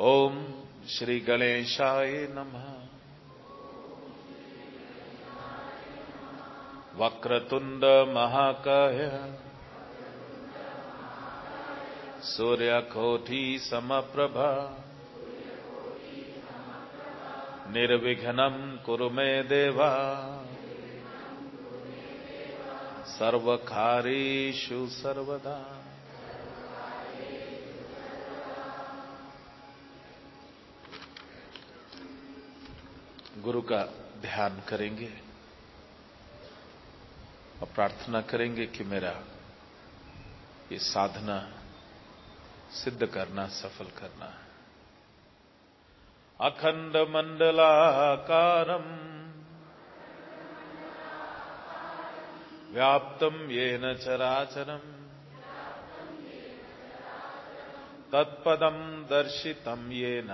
ओम श्री गणेशाय नमः। वक्रतुंड महाकाय। सूर्यकोटि समप्रभा। निर्विघ्नं कुरु मे देवा। सर्वकारेषु सर्वदा। गुरु का ध्यान करेंगे और प्रार्थना करेंगे कि मेरा ये साधना सिद्ध करना, सफल करना अखंड मंडलाकारम व्याप्तम येन चराचरम तत्पदम दर्शितम येन।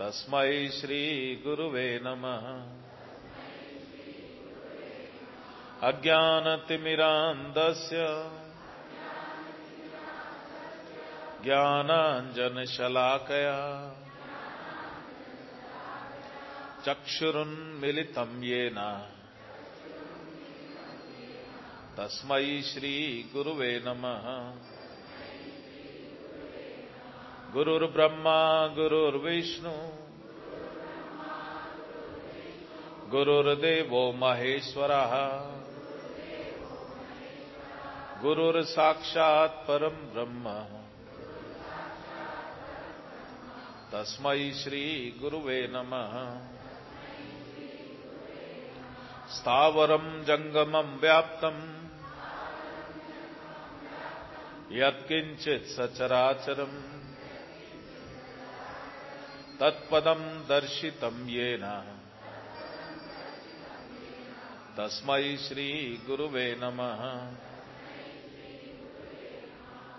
तस्मै श्री गुरुवे नमः। अज्ञानतिमिरान्दस्य ज्ञानाञ्जनशलाकया चक्षुरुन्मिलितम् येन। तस्मै श्रीगुरुवे नमः। गुरुर्ब्रह्मा, गुरुर्विष्णु। गुरुर्देवो महेश्वरः। गुरुर्साक्षात् परम् ब्रह्म। तस्मै श्रीगुरुवे नमः। स्थावरम् जङ्गमम् व्याप्तम् यत्किञ्चित् सचराचरम्। तत्पदम् दर्शितम् येन। तस्मै श्रीगुरुवे नमः।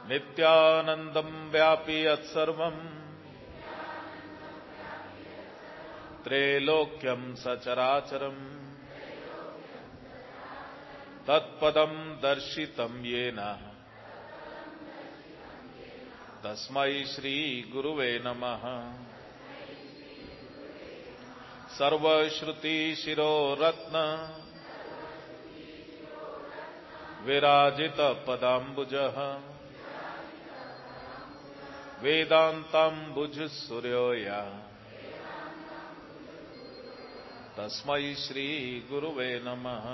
नित्यानन्दम् व्यापि यत्सर्वम्। त्रैलोक्यम् सचराचरम्। तत्पदम् दर्शितम् येन। तस्मै श्रीगुरुवे नमः सर्वश्रुतिशिरोरत्न विराजितपदाम्बुजः वेदान्ताम्बुजसूर्योया तस्मै श्रीगुरुवे नमः।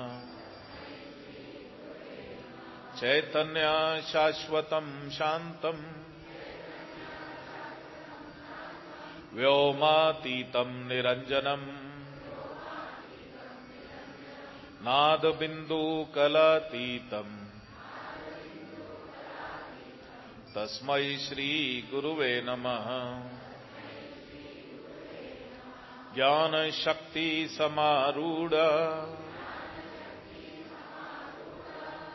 चैतन्या शाश्वतम् शान्तम् व्योमातीतम् निरञ्जनम् नादबिन्दुकलातीतम् तस्मै श्रीगुरुवे नमः ज्ञानशक्तिसमारूढ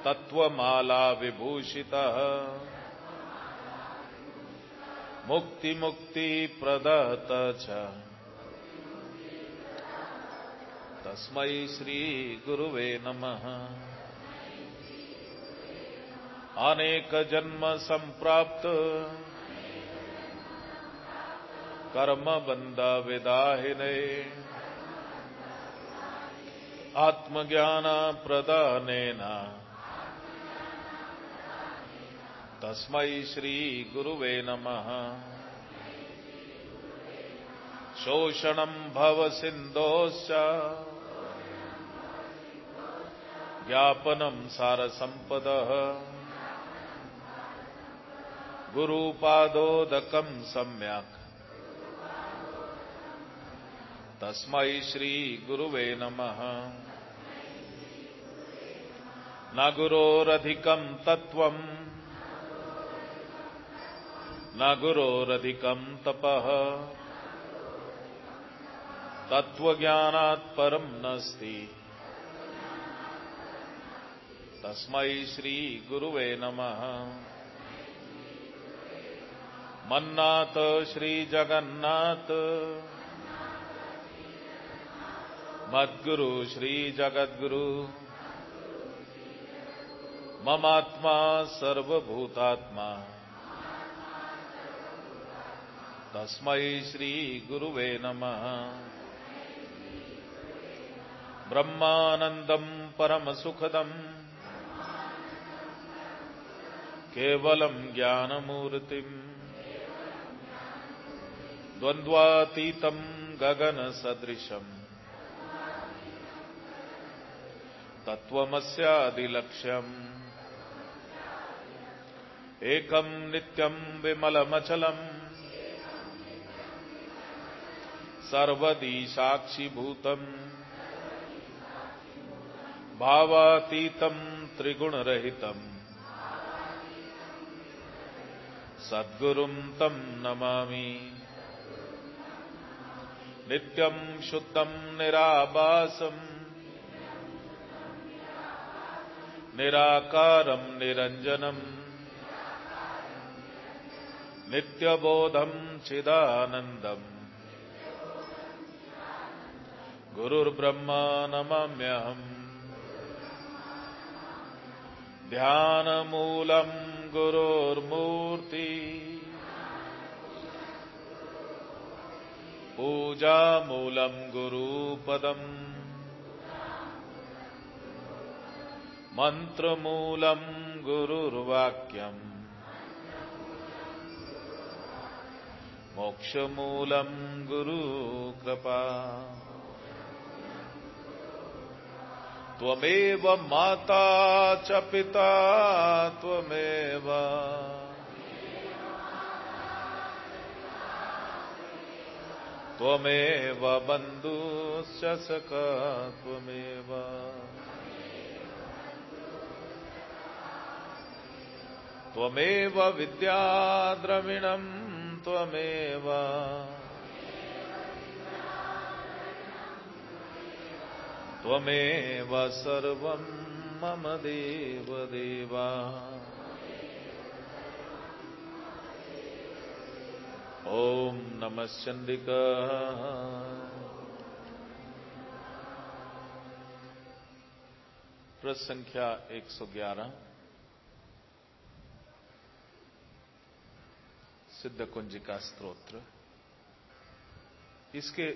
तत्त्वमाला विभूषितः मुक्तिमुक्तिप्रदत च तस्मै श्रीगुरुवे नमः। अनेकजन्मसम्प्राप्त कर्मबन्धविदाहिने आत्मज्ञानप्रदानेन तस्मै श्रीगुरुवे नमः। शोषणम् भवसिन्धोश्च ज्ञापनम् सारसम्पदः। गुरुपादोदकम् सम्यक्। तस्मै श्रीगुरुवे नमः। न गुरोरधिकम् तत्त्वम्। न गुरोरधिकम् तपः। तत्त्वज्ञानात् परम् नास्ति। तस्मै श्रीगुरुवे नमः। मन्नाथ श्रीजगन्नाथ। मद्गुरु श्रीजगद्गुरु। ममात्मा सर्वभूतात्मा। तस्मै श्रीगुरुवे नमः। ब्रह्मानन्दम् परमसुखदम् केवलम् ज्ञानमूर्तिम् द्वन्द्वातीतम् गगनसदृशम् तत्त्वमस्यादिलक्ष्यम्। एकम् नित्यम् विमलमचलम् सर्वदी साक्षिभूतम् भावातीतम् त्रिगुणरहितम्। सद्गुरुम् तम् नमामि। नित्यम् शुद्धम् निराबासम् निराकारम् निरञ्जनम्। नित्यबोधम् चिदानन्दम्। गुरुर्ब्रह्मा नमाम्यहम्। ध्यानमूलम् गुरोर्मूर्ति। पूजामूलम् गुरुपदम्। मन्त्रमूलम् गुरुर्वाक्यम्। मोक्षमूलम् गुरुकृपा त्वमेव माता च पिता त्वमेव। त्वमेव बन्धुश्च सखा त्वमेव। त्वमेव विद्याद्रविणम् त्वमेव। त्वमेव सर्वम् मम देवदेव। ॐ नमः चण्डिका प्रश्न संख्या 111 सिद्ध कुंजिका स्त्रोत्र। इसके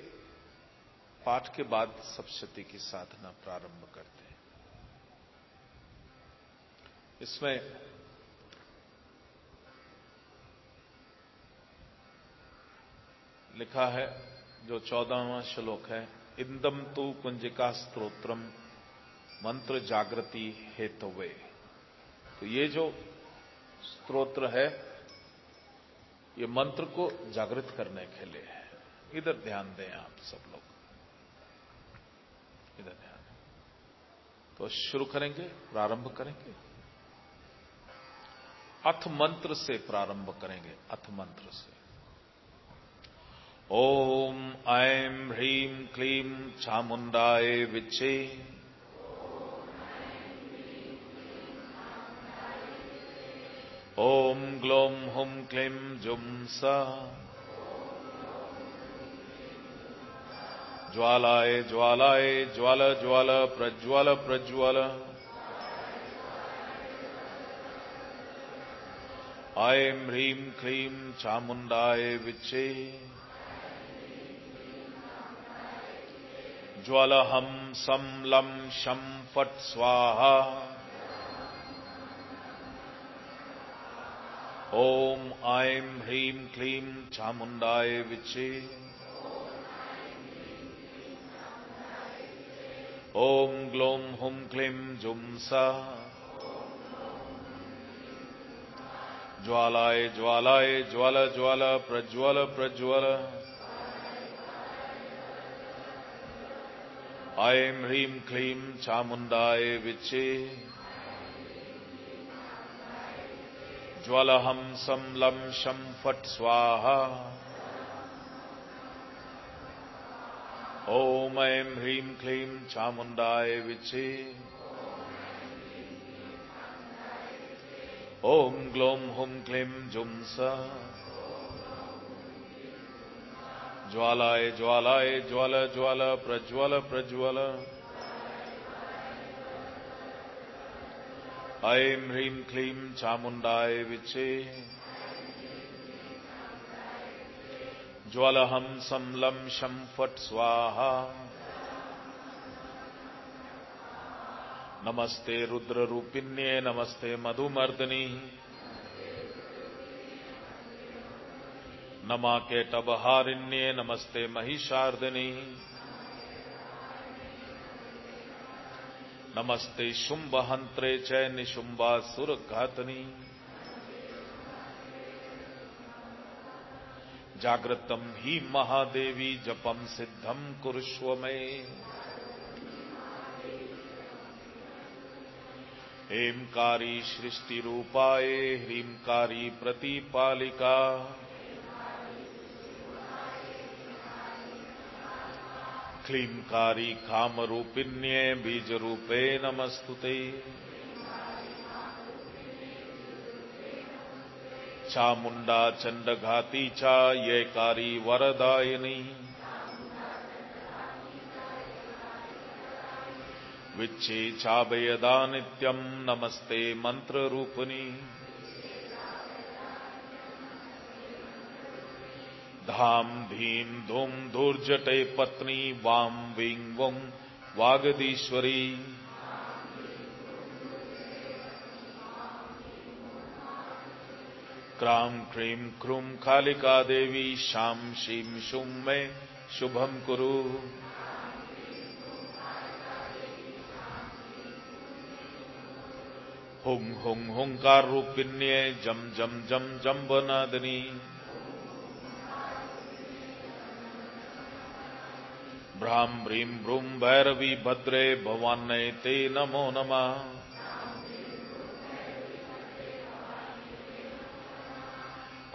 पाठ के बाद सप्शती की साधना प्रारंभ करते हैं। इसमें लिखा है, जो चौदहवा श्लोक है इंदम तु कुंजिका स्त्रोत्रम मंत्र जागृति हेतुवे। तो ये जो स्त्रोत्र है, ये मंत्र को जागृत करने के लिए है। इधर ध्यान दें आप सब लोग। इधर ध्यान तो शुरू करेंगे, प्रारंभ करेंगे। अथ मंत्र से प्रारंभ करेंगे, अथ मंत्र से। ओम ऐं ह्रीं क्लीं चामुंडाए विच्छे। ओम ग्लोम हुम क्लीं जुम सा ज्वालाय ज्वालाय, ज्वाल ज्वाल, प्रज्वल प्रज्वल। ऐं ह्रीं क्लीं चामुंडाय विच्छे। ज्वल हम सम लम शम फट स्वाहा। ओम ऐं ह्रीं क्लीं चामुंडाय विच्छे। ओम ग्लोम हुम क्लीं जुम सा। ज्वालाय ज्वालाय, ज्वल ज्वल, प्रज्वल प्रज्वल। ऐं ह्रीं क्लीं चामुंडाय विच्छे। ज्वलहं सं लं शं फट् स्वाहा। ॐ ऐं ह्रीं क्लीं चामुण्डाय विच्छे। ॐ ग्लौं हुं क्लीं जुं स ज्वालाय ज्वालाय ज्वल ज्वल प्रज्वल प्रज्वल। ऐं ह्रीं क्लीं चामुण्डाय विच्छे ज्वलहम समलम शम फट स्वाहा। नमस्ते रुद्र रूपिण्ये नमस्ते मधुमर्दनी। नमा के टबहारिण्ये नमस्ते महिषार्दिनी। नमस्ते शुंभहंत्रे च निशुंबा जागृतम ही महादेवी जपम सिद्धम कुरुष्व में। हेमकारी सृष्टि रूपाए ह्रीमकारी प्रतिपालिका। क्लींकारी कामरूपिण्ये, बीजरूपे नमस्तुते। चामुण्डा चण्डघाती च ये कारी वरदायिनी। विच्छे चाभयदा नित्यम् नमस्ते मन्त्ररूपिणी धाम धीम् धूम् धूर्जटे पत्नी वां वीं वुं वागदीश्वरी। क्राम क्रीम क्रूम कालिका देवी शाम शीम शुम में शुभम कुरु। हुंग हुंग हुंकार रूपिण्य जम जम जम जम भ्रीं, भ्रूं भैरवी, भद्रे भवान्नयते नमो नमः।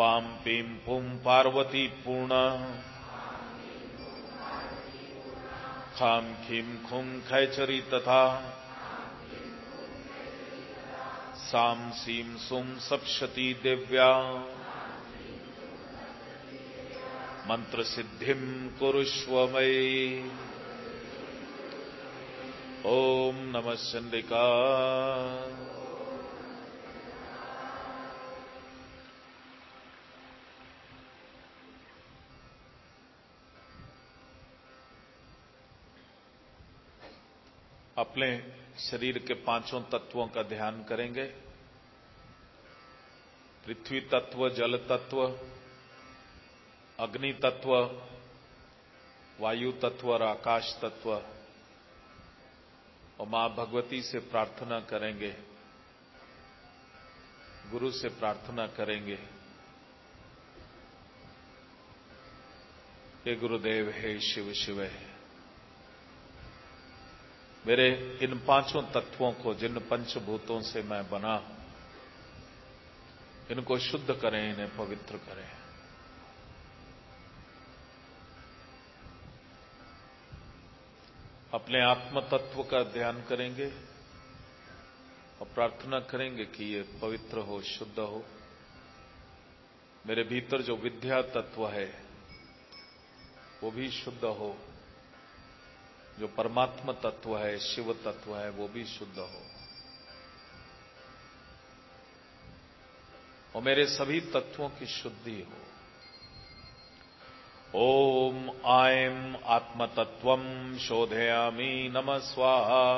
पाम पीम पुं पार्वती पूर्ण। खाम खीम खुम खैचरी तथा। सां सीम सुं सप्शती दिव्या। मंत्र सिद्धिम कुरुष्वमयी ओम नमः चंडिका अपने शरीर के पाँचों तत्वों का ध्यान करेंगे। पृथ्वी तत्व, जल तत्व, अग्नि तत्व, वायु तत्व और आकाश तत्व। और माँ भगवती से प्रार्थना करेंगे, गुरु से प्रार्थना करेंगे। हे गुरुदेव, हे शिव शिव मेरे इन पाँचों तत्वों को, जिन पंचभूतों से मैं बना इनको शुद्ध करें, इन्हें पवित्र करें। अपने आत्म तत्व का ध्यान करेंगे और प्रार्थना करेंगे कि ये पवित्र हो, शुद्ध हो। मेरे भीतर जो विद्या तत्व है, वो भी शुद्ध हो। जो परमात्मा तत्व है, शिव तत्व है, वो भी शुद्ध हो। और मेरे सभी तत्वों की शुद्धि हो। ओम आयम आत्मतत्व शोधयामी, नम स्वाहा।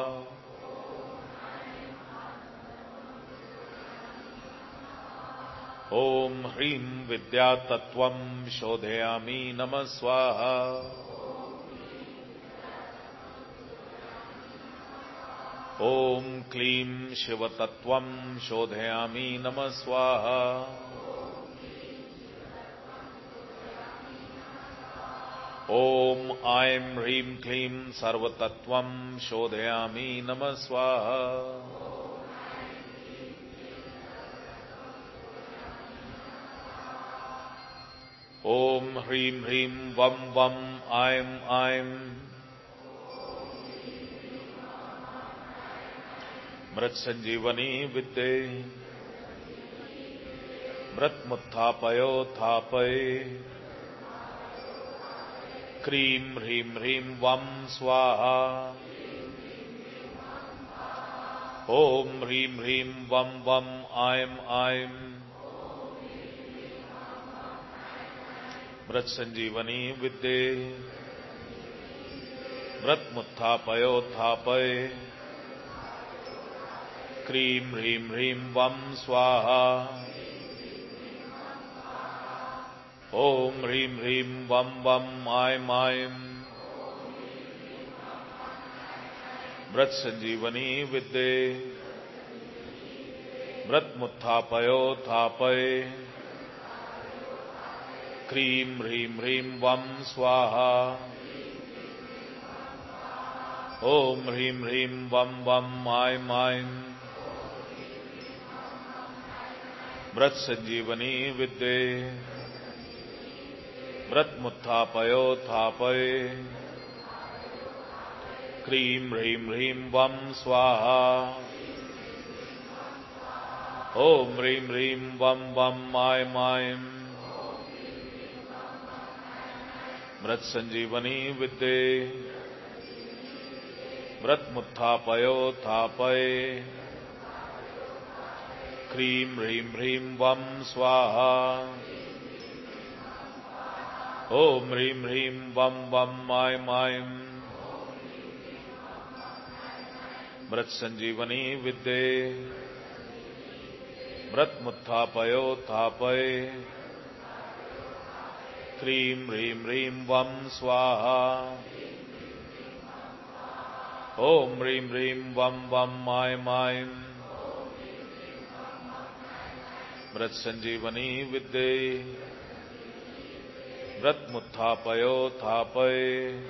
ओम ह्रीं विद्यातत्व शोधयामी, नम स्वाहा। ओम क्लीं शिवतत्व शोधयामी नम स्वाहा। ओम आयम ह्रीं क्लीं सर्वतत्व शोधयामी नम स्वाहा। ओम ह्रीं ह्रीं वम वम ऐं ऐं मृत संजीवनी विद्ये मृत्मुत्थापयोत्थापये। क्रीं ह्रीं ह्रीं वं स्वाहा। ॐ ह्रीं ह्रीं वं वं ऐं ऐं मृत संजीवनी विद्ये मृत्मुत्थापयोत्थापये क्रीं ह्रीं ह्रीं वं स्वाहा। ॐ ह्रीं ह्रीं वं वं ऐं मृत संजीवनी विद्ये। मृत्मुत्थापयोत्थापये क्रीं ह्रीं ह्रीं वं स्वाहा। ॐ ह्रीं ह्रीं वं वं ऐं ऐं मृत संजीवनी विद्ये। मृत्मुत्थापयोत्थापये। क्रीं ह्रीं ह्रीं वं स्वाहा। ॐ ह्रीं ह्रीं वं वं ऐं ऐं मृत संजीवनी विद्ये। मृत्मुत्थापयोत्थापये क्रीं ह्रीं ह्रीं वं स्वाहा। ॐ ह्रीं ह्रीं वं वं ऐं ऐं मृत संजीवनी विद्ये मृत्मुत्थापयोत्थापये क्रीं ह्रीं ह्रीं वं स्वाहा। ॐ ह्रीं ह्रीं वं वं ऐं ऐं मृत संजीवनी विद्ये। व्रतमुत्थापयोत्थापये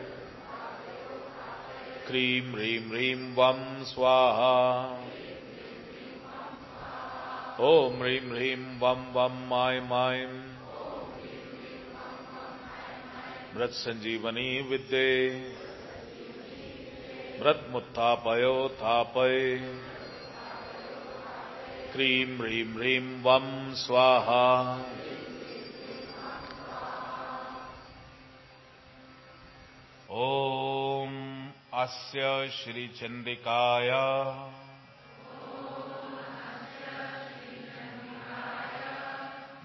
क्रीं ह्रीं ह्रीं वं स्वाहा। ॐ ह्रीं ह्रीं वं वं ऐं ऐं मृत संजीवनी विद्ये। व्रतमुत्थापयोत्थापये क्रीं ह्रीं ह्रीं वं स्वाहा। ॐ अस्य श्रीचन्द्रिकाय।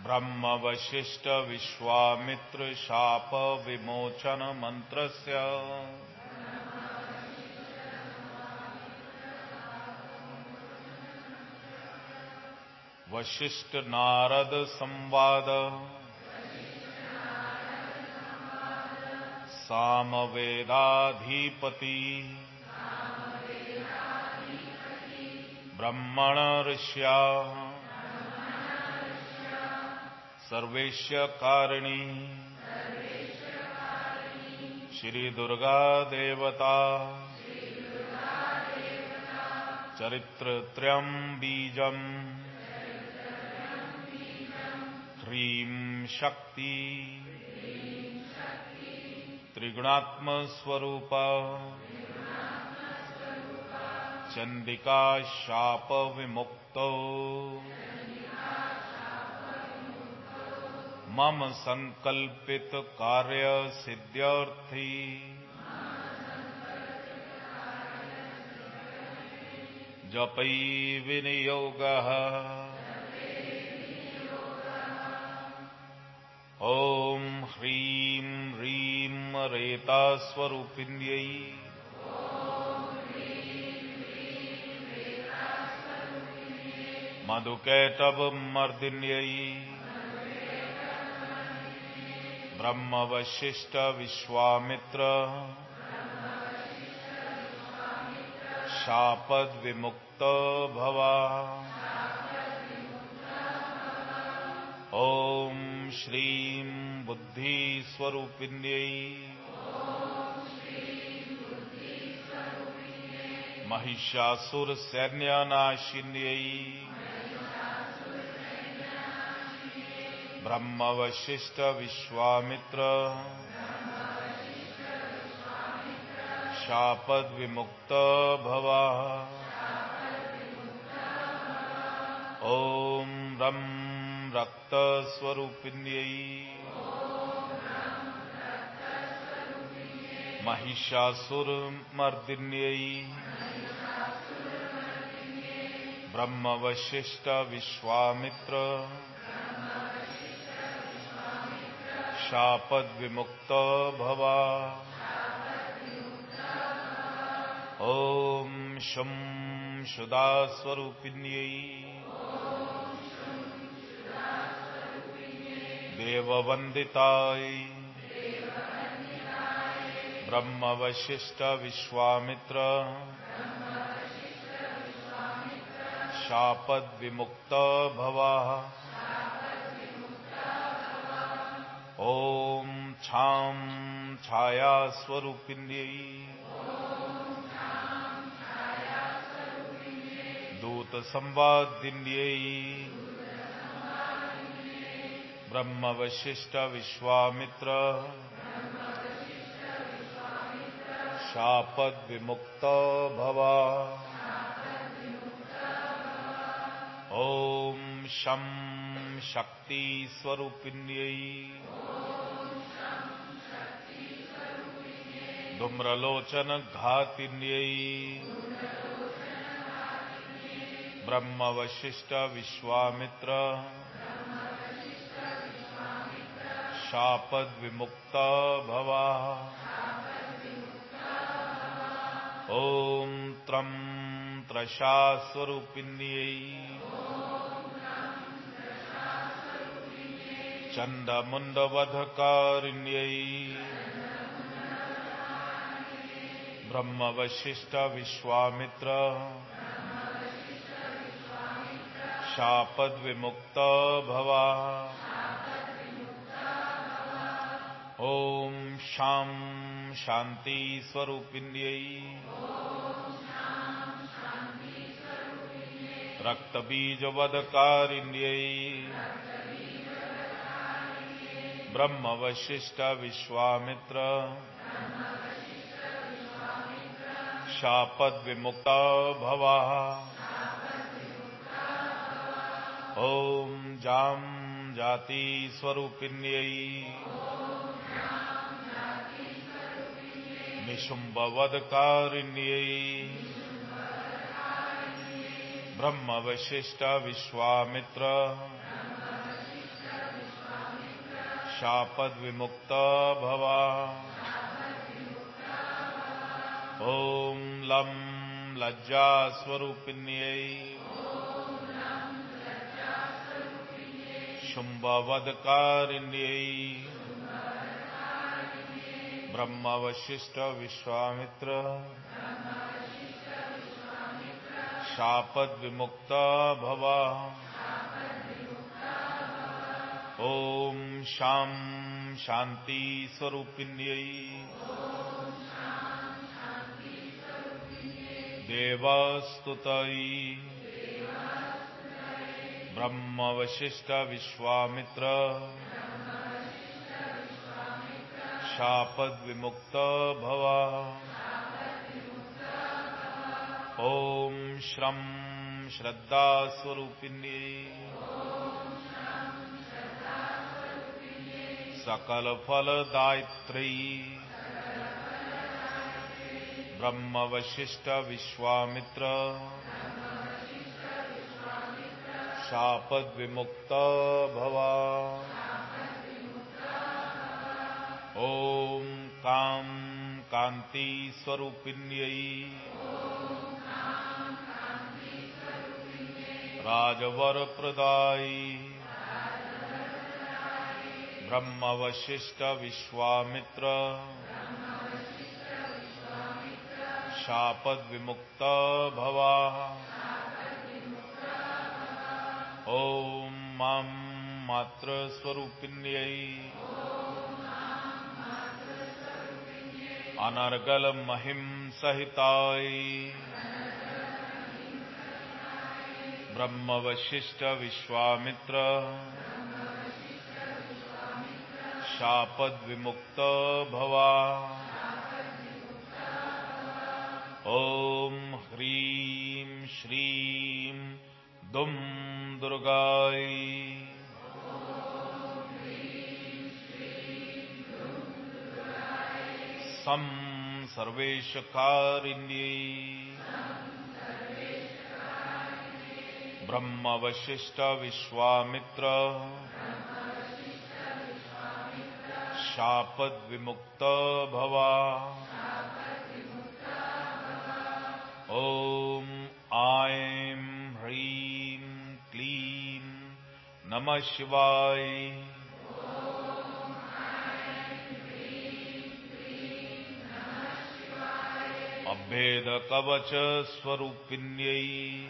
ब्रह्मवशिष्ठविश्वामित्रशापविमोचनमन्त्रस्य वशिष्टनारदसंवाद सामवेदाधिपति। ब्रह्मण ऋष्या। सर्वेश्य कारिणी। श्रीदुर्गा देवता। चरित्र्यम् बीजम्। ह्रीं शक्ति। त्रिगुणात्मस्वरूप। चन्दिका शापविमुक्तौ। मम सङ्कल्पितकार्यसिद्ध्यर्थी जपै विनियोगः। ॐ ह्रीं ह्रीं रेतास्वरूपिण्यै मधुकैटवमर्दिन्यै ब्रह्मवशिष्ठविश्वामित्र शापद्विमुक्त भवा ॐ श्रीं बुद्धिस्वरूपिण्यै महिषासुरसैन्यनाशिन्यै। ब्रह्मवशिष्ठविश्वामित्र शापद्विमुक्त भवा। ॐ रं रक्तस्वरूपिण्यै। महिषासुरमर्दिन्यै ब्रह्मवशिष्टविश्वामित्र शापद्विमुक्त भवा। ॐ शं शुदास्वरूपिण्यै। देववन्दिताय। ब्रह्मवशिष्टविश्वामित्र। शापद्विमुक्त भवा। ॐ छां छायास्वरूपिण्यै। दूतसंवादिन्यै। ब्रह्मवशिष्टविश्वामित्र। शापद्विमुक्त भवा। ॐ शं शक्तिस्वरूपिण्यै। धूम्रलोचनघातिन्यै। ब्रह्मवशिष्टविश्वामित्र। शापद्विमुक्त भवा ॐ त्रं त्रशास्वरूपिण्यै चन्दमुण्डवधकारिण्यै ब्रह्मवशिष्टविश्वामित्र शापद्विमुक्त भवा ॐ शां शान्तिस्वरूपिण्यै रक्तबीजवधकारिण्यै ब्रह्मवशिष्टविश्वामित्र। शापद्विमुक्ता भवा ॐ जां जातिस्वरूपिण्यै निशुम्भवधकारिण्यै ब्रह्मवशिष्टविश्वामित्र। शापद्विमुक्त भवा ॐ लं लज्जास्वरूपिण्यै। शुम्भवधकारिण्यै ब्रह्मवशिष्टविश्वामित्र। शापद्विमुक्त भवा। ॐ शां शान्तिस्वरूपिण्यै। देवस्तुतै ब्रह्मवशिष्टविश्वामित्र। शापद्विमुक्त भवा। श्रद्धास्वरूपिण्यै। सकलफलदायित्री। ब्रह्मवशिष्टविश्वामित्र। शापद्विमुक्त भवा ॐ कां कान्तिस्वरूपिण्यै राजवरप्रदायी। ब्रह्मवशिष्टविश्वामित्र। शापद्विमुक्त भवा। ॐ मां मातृस्वरूपिण्यै अनर्गलमहिंसहिताय ब्रह्मवशिष्ट विश्वामित्र शापद्विमुक्त भवा। ॐ ह्रीं श्रीं दुम् दुर्गाय। सं सर्वेशकारिण्यै। ब्रह्मवशिष्ठविश्वामित्र शापद्विमुक्त भवा। ॐ ऐं ह्रीं क्लीं नमः शिवाय अभेदकवच स्वरूपिण्यै।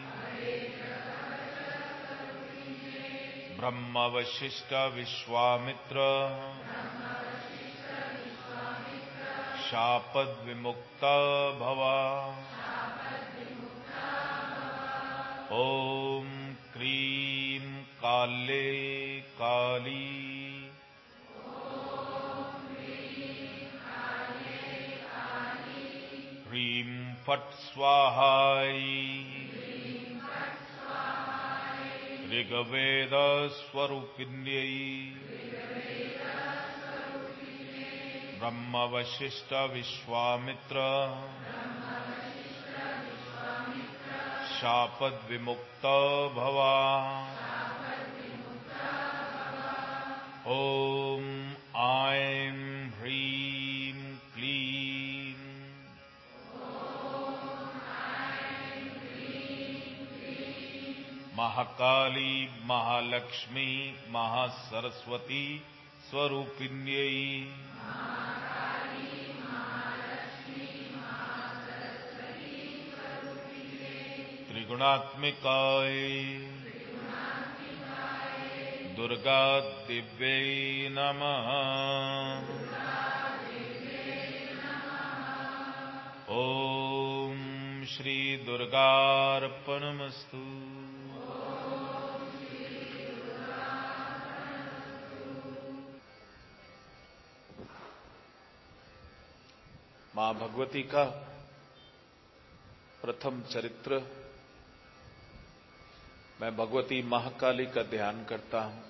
ब्रह्मवशिष्ठविश्वामित्र शापद्विमुक्ता भवा। ॐ क्रीं काले काली। फट् स्वाहाय। ऋग्वेदस्वरूपिण्यै। ब्रह्मवशिष्ठविश्वामित्र शापद्विमुक्त भवा। ॐ ऐं महाकाली महालक्ष्मी महासरस्वती स्वरूपिण्यै। त्रिगुणात्मिकाय। दुर्गा दिव्यै नमः। ॐ श्रीदुर्गार्पणमस्तु माँ भगवती का प्रथम चरित्र। मैं भगवती महाकाली का ध्यान करता हूँ।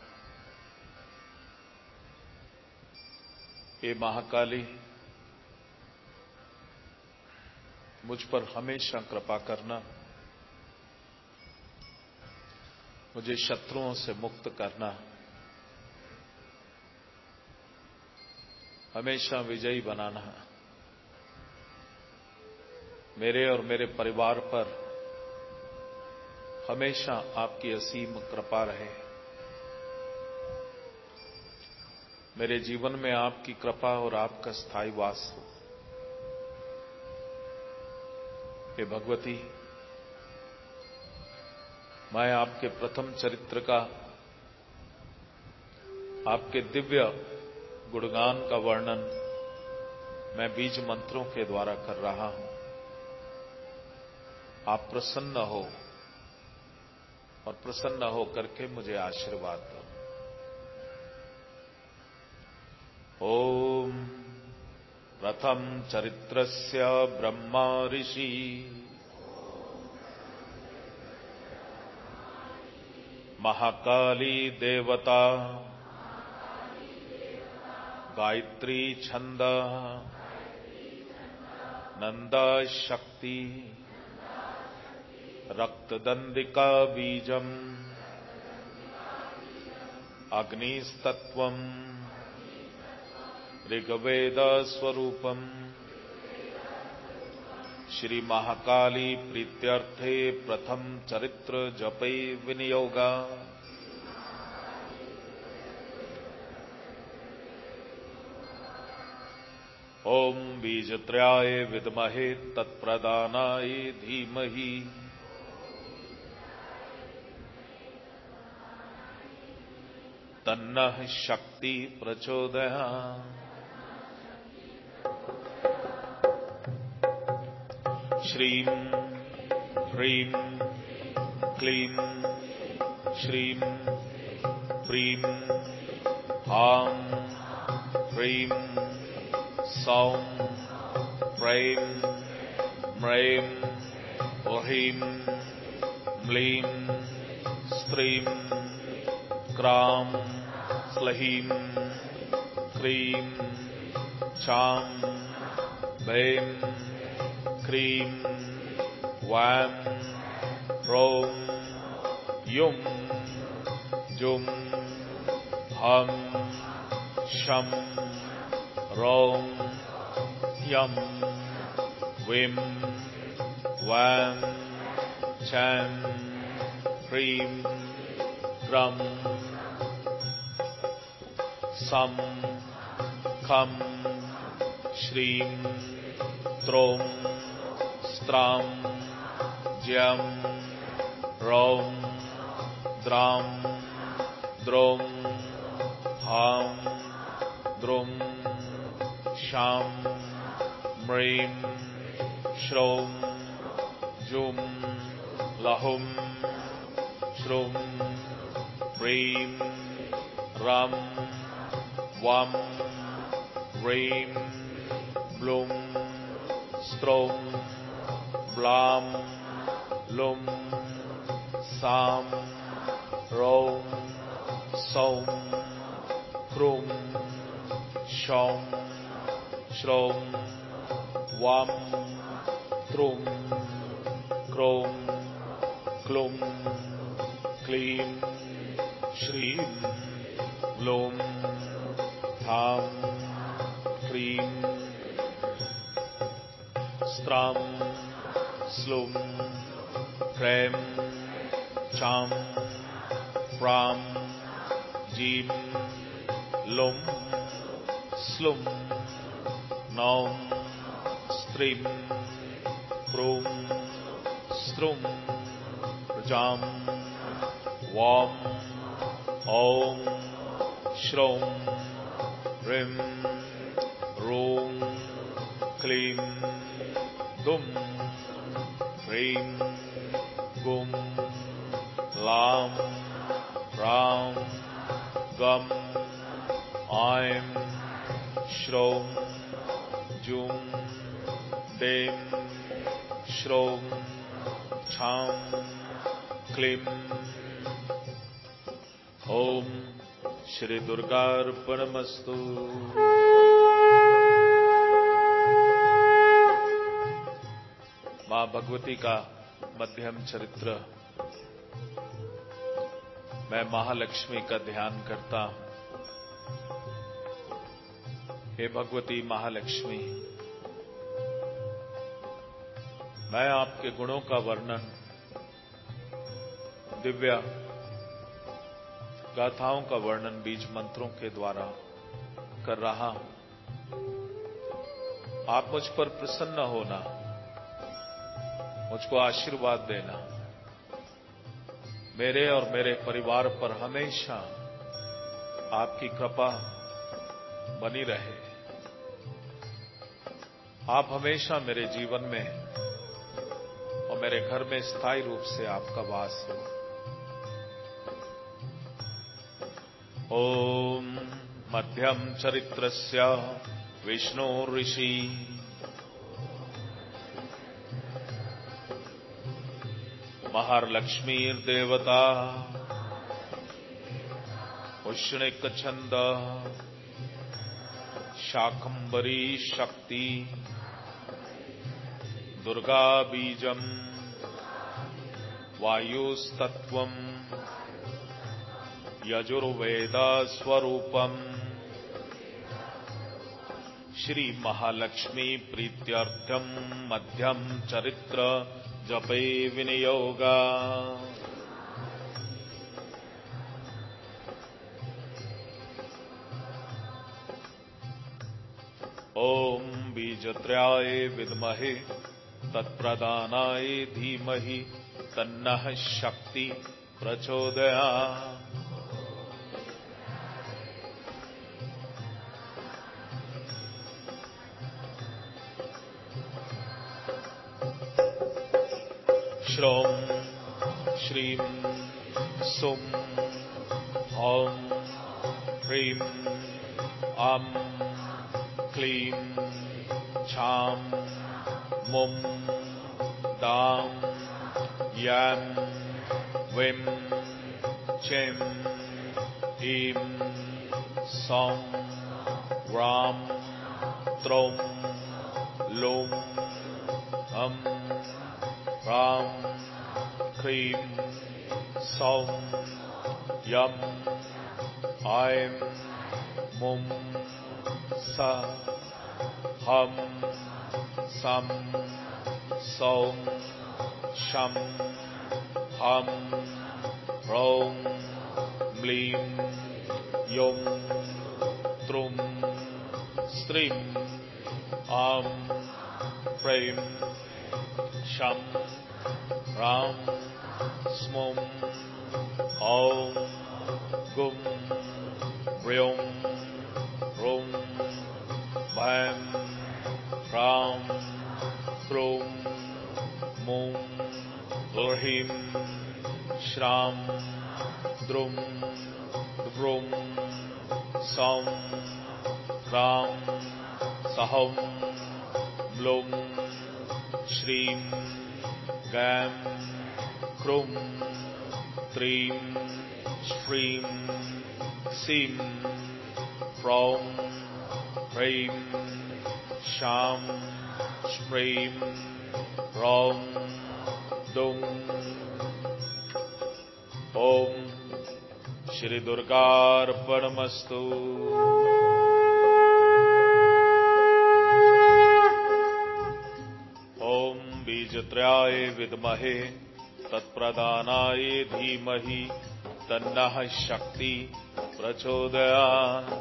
ये महाकाली मुझ पर हमेशा कृपा करना, मुझे शत्रुओं से मुक्त करना, हमेशा विजयी बनाना। मेरे और मेरे परिवार पर हमेशा आपकी असीम कृपा रहे। मेरे जीवन में आपकी कृपा और आपका स्थायी वास हो। हे भगवती, मैं आपके प्रथम चरित्र का, आपके दिव्य गुणगान का वर्णन मैं बीज मंत्रों के द्वारा कर रहा हूँ। आप प्रसन्न हो और प्रसन्न हो करके मुझे आशीर्वाद दो। ओम प्रथम चरित्रस्य ब्रह्मा ऋषि। महाकाली देवता। गायत्री छंद। नंदा शक्ति। रक्तदंदिका बीजम स्वरूपम श्री महाकाली प्रीत्यर्थे प्रथम चरित्र जपे विनियोगा। ओम बीजत्रयाय विद्महे तत्प्रदानाय धीमहि। तन्न शक्ति प्रचोदया। श्रीं ह्रीं क्लीं श्रीं प्रीं हां ह्रीं सौं प्रैं म्रैं ह्रीं म्लीं स्त्रीं क्रां ्लीं ह्रीं शां भैं क्रीं वां त्रौं युं जुं हं शं रौं यं विं वां शै ह्रीं क्रं सम खम श्रीं त्रौं स्त्रां ज्यं रौं द्रां द्रौं हां द्रुं शां म्रीं श्रौं जुं लहुं श्रुं ह्रीं रं वं ह्रीं ब्लुं स्त्रौं ब्लां लुं सां रौं सौं क्रुं शौं श्रौं वां स्लुं क्रें चां प्रां जीं लुं स्लुं नौं स्त्रीं प्रुं स्त्रुं प्रजां वां ॐ श्रौं ह्रीं रूं क्लीं दुं ॐ श्री दुर्गार्पणमस्तु। माँ भगवती का मध्यम चरित्र। मैं महालक्ष्मी का ध्यान करता हूँ। हे भगवती महालक्ष्मी, मैं आपके गुणों का वर्णन दिव्य, गाथाओं का वर्णन बीज मंत्रों के द्वारा कर रहा हूँ। आप मुझ पर प्रसन्न होना, मुझको आशीर्वाद देना। मेरे और मेरे परिवार पर हमेशा आपकी कृपा बनी रहे। आप हमेशा मेरे जीवन में और मेरे घर में स्थायी रूप से आपका वास हो। ॐ मध्यम् चरित्रस्य विष्णो ऋषि। महार्लक्ष्मीर्देवता उष्णिकछन्द। शाकम्बरीशक्ति दुर्गाबीजम् वायुस्तत्त्वम्। वायुस्तत्व यजुर्वेद स्वरूपम श्री महालक्ष्मी प्रीत्यर्थम मध्यम चरित्र जपे विनियोगा। ओम बीजत्र्याय विद्महे तत्प्रदानाय धीमहि, तन्नः शक्ति प्रचोदया ीं सुं ॐ ह्रीं अं क्लीं छां मुं दां यां विं चिं ह्रीं सौं व्रां त्रौं लुं अं ह्रां ह्रीं सौं यं ऐं मुं स हं सं सौं शं हं ह्रौं म्लीं युं तृं स्त्रीं आं प्रैं शं रां स्मुं ॐ गुं व्रुं रुं वैं ह्रां क्रूं मुं ह्रीं श्रां द्रुं ग्रुं सौं ह्रां सहं ब्लुं श्रीं गैं क्रुं त्रीं श्रीं सीं प्रौं ह्रैं शां श्रीं ह्रौं दुं ॐ श्रीदुर्गार्पणमस्तु ॐ बीजत्राय विद्महे तत्प्रदानाय धीमहि तन्नः शक्ति प्रचोदयात्।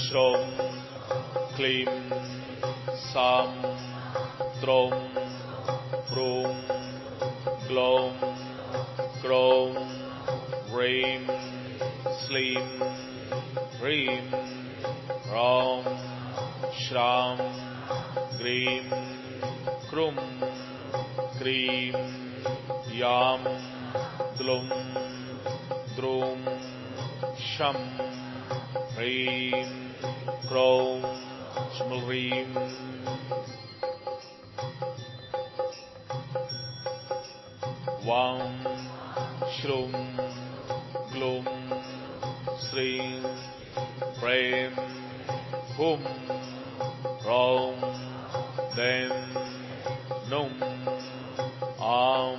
श्रों क्लीं सां द्रौं प्रूं ग्लौं क्रौं ह्रीं श्लीं ह्रीं ह्रौं श्रां ग्रीं क्रुं क्रीं यां द्लुं द्रुं शं ह्रीं Groom, Smulreem. Wam, Shrum, Glum, Srim, Prem, Hum, Rom, Dem, Num, Am,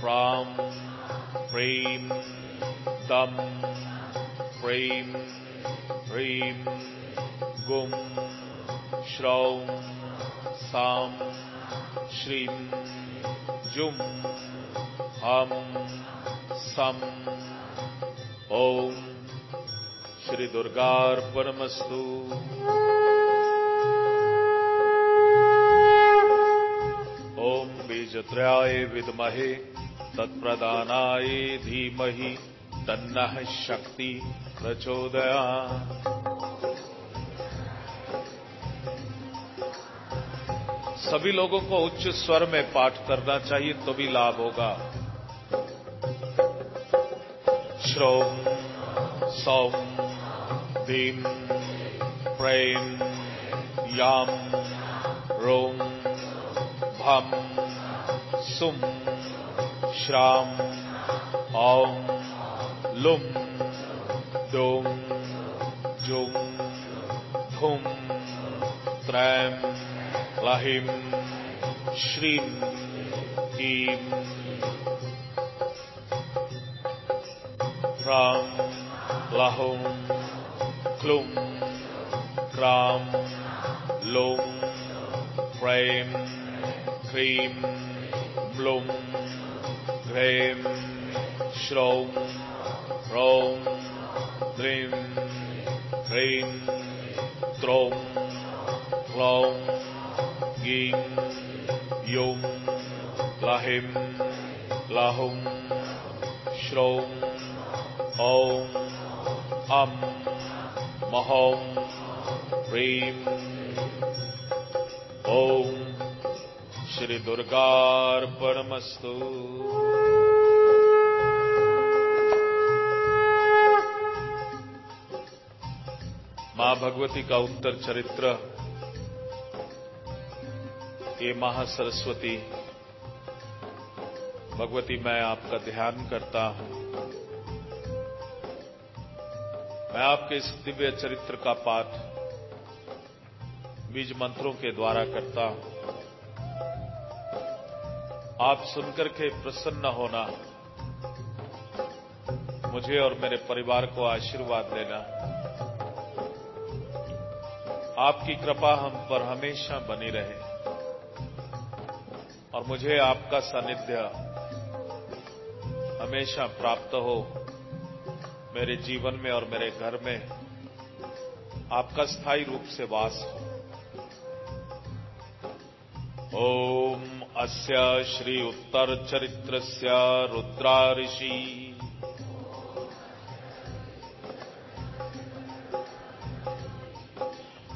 Pram, Preem, Dam, Preem, Preem, गुम श्रौं साम श्रीं जुम हम सम ओम श्री दुर्गार्पणमस्तु ओम बीजत्रयाय विद्महे, तत्प्रदानाय धीमहि, तन्नः शक्ति प्रचोदया सभी लोगों को उच्च स्वर में पाठ करना चाहिए तो भी लाभ होगा। श्रोम, सौम Bhim Prem Yam Rom Bham Sum Shram Aum Lum Dum Jum Thum Tram Lahim Shrim Im Ram Lahum क्लुं क्रां लुं प्रैं ह्रीं ब्लुं ह्रें श्रौं ह्रौं द्रीं ह्रीं त्रौ क्लौं गीं युं यौ लाहें लाहुं श्रौ औ महौं ह्रीं ॐ श्री दुर्गार्पणमस्तु माँ भगवती का उत्तर चरित्र, ये महासरस्वती भगवती, मैं आपका ध्यान करता हूँ। मैं आपके इस दिव्य चरित्र का पाठ बीज मंत्रों के द्वारा करता हूँ। आप सुनकर के प्रसन्न होना, मुझे और मेरे परिवार को आशीर्वाद देना। आपकी कृपा हम पर हमेशा बनी रहे और मुझे आपका सानिध्य हमेशा प्राप्त हो। मेरे जीवन में और मेरे घर में आपका स्थायी रूप से वास हो। ओम अस्य श्री उत्तर चरित्र रुद्रा ऋषि।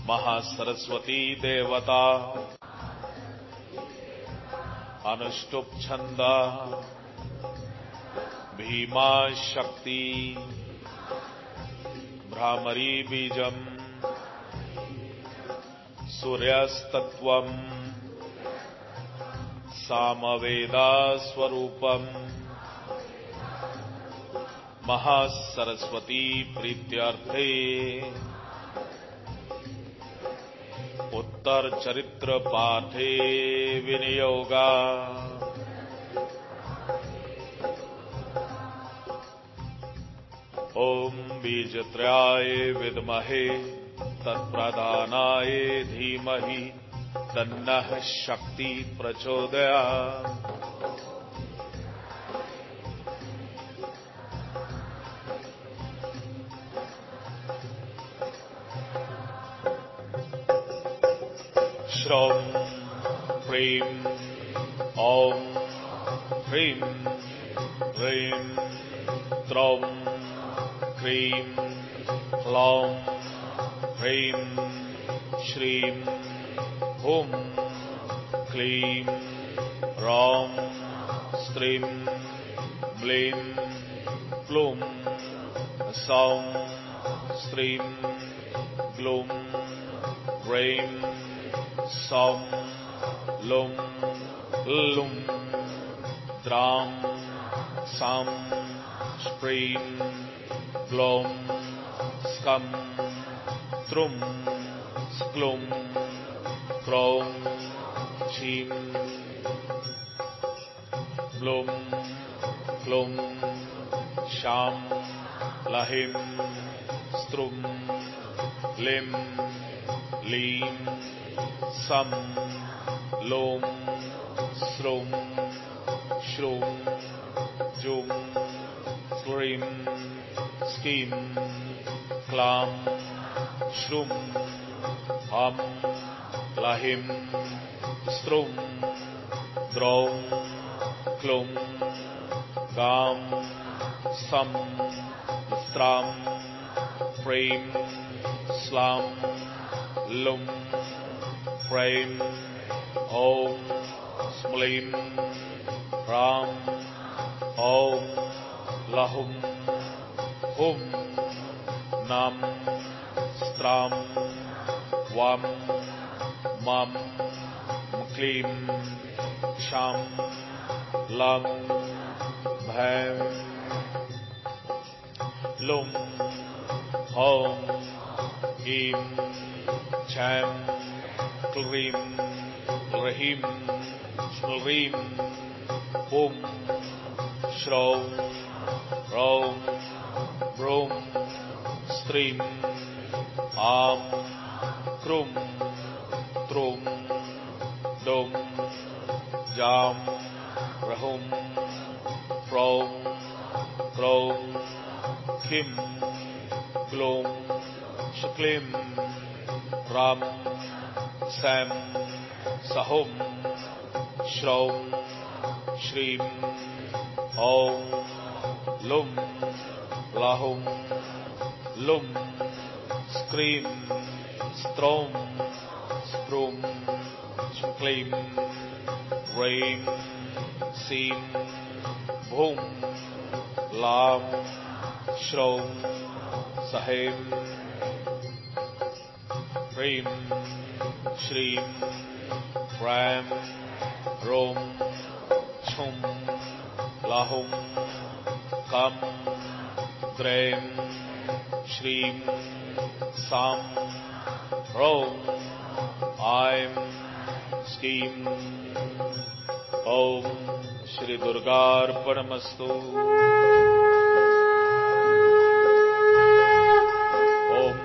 महासरस्वती देवता। अनुष्टुप छंद भीमा शक्ति। भ्रामरी बीजम सूर्यस्तत्वम् सामवेदा महासरस्वती प्रीत्यर्थे। उत्तर चरित्र पाठे विनियोगा। ओम बीजत्रयाय विद्महे तत्प्रधानाय धीमहि तन्नः शक्ति प्रचोदया ॐ ह्रीं ह्रीं त्रौं ह्रीं ह्लौं ह्रीं श्रीं हुं क्लीं रौं स्त्रीं म्लीं प्लुं सौं स्त्रीं ग्लुं ह्रीं सौं लुं लुं द्रां सां स्प्रीं ग्लौं स्कं त्रुं स्क्लुं क्रौं क्षीं ब्लुं क्लुं शां लहिं स्त्रुं लिं लीं सं लों स्रुं श्रुं स्कीं क्लां श्रुं हं लहिं स्त्रुं द्रौं क्लुं गां सं स्त्रां प्रीं स्लां लुं प्रीं ॐ स्म्लीं ह्रां ॐ लहुं ्रां वां मां क्लीं शां लं भैं लुं हौं हीं छैं क्लीं ह्रीं स्मृं पुं श्रौं रौं ब्रूं ीं आम् क्रुं तृं दुं जां रहुं प्रौं प्रौं खिं क्लों शुक्लीं रां सैं सहुं श्रौं श्रीं ॐ लुं ग्लाहु lum, scream, strom, strum, scream, rain, seam, boom, lam, shrom, sahim, reem, shreem, ram, rom, chum, lahum, kam, dream, श्रीं सां रौं आयं स्कीं ॐ श्री दुर्गार्पणमस्तु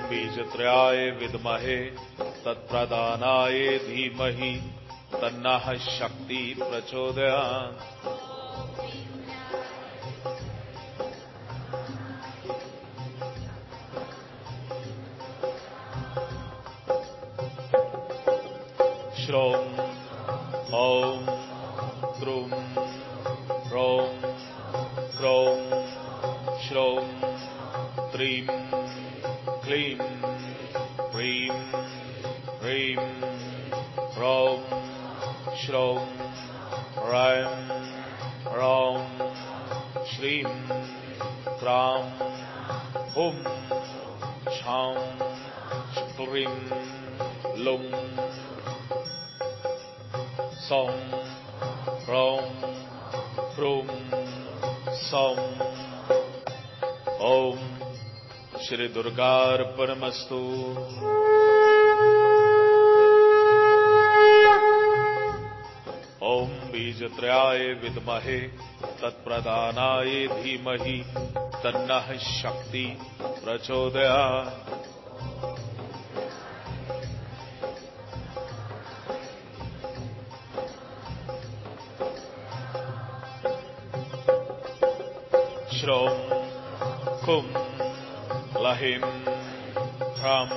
बीजत्रयाय विद्महे तत्प्रदानाय धीमहि तन्नः शक्ति प्रचोदया दुर्गार्पणमस्तु। ॐ बीजत्रयाय विद्महे तत्प्रदानाय धीमहि तन्नः शक्ति प्रचोदया พิมพ์รม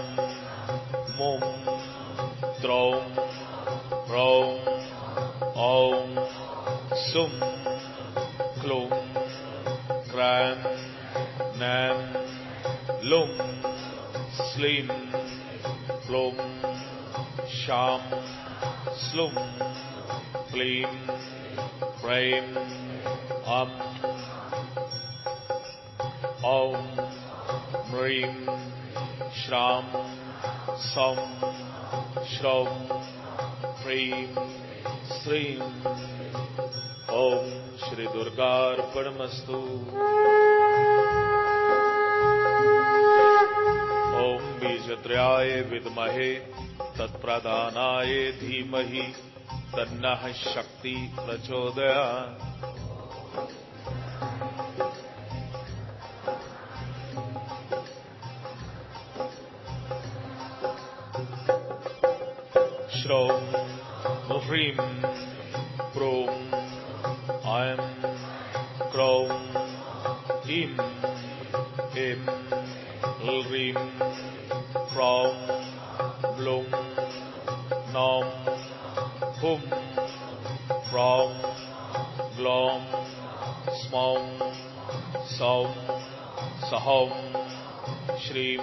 มุม ตรงรงองซุ่ม กลุ่ม กรานนานลุ่ม สลิมกลุ่มชามสลุ่มปลีมเฟรมอัมอม ह्रीं श्रां सौं श्रौं ह्रीं श्रीं ॐ श्रीदुर्गार्पणमस्तु ॐ बीजत्रयाय विद्महे तत्प्रदानाय धीमहि तन्नः शक्ति प्रचोदया ह्रीं प्रों ऐं क्रौं ईं ऐं ह्रीं ह्रौं ब्लुं नौं हुं ह्रौं ग्लौं स्मौं सौं सहौं श्रीं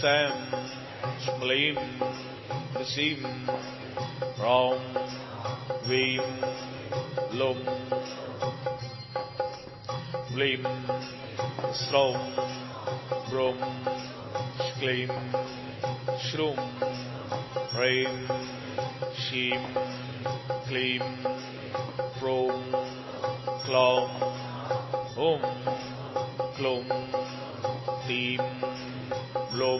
सैं श्म्लीं ह्रीं ह्रौं वीं लुं व्लीं स्रौं ब्रुं क्लीं श्रुं ह्रीं शीं क्लीं प्रों क्लौं हुं क्लुं तीं ब्लुं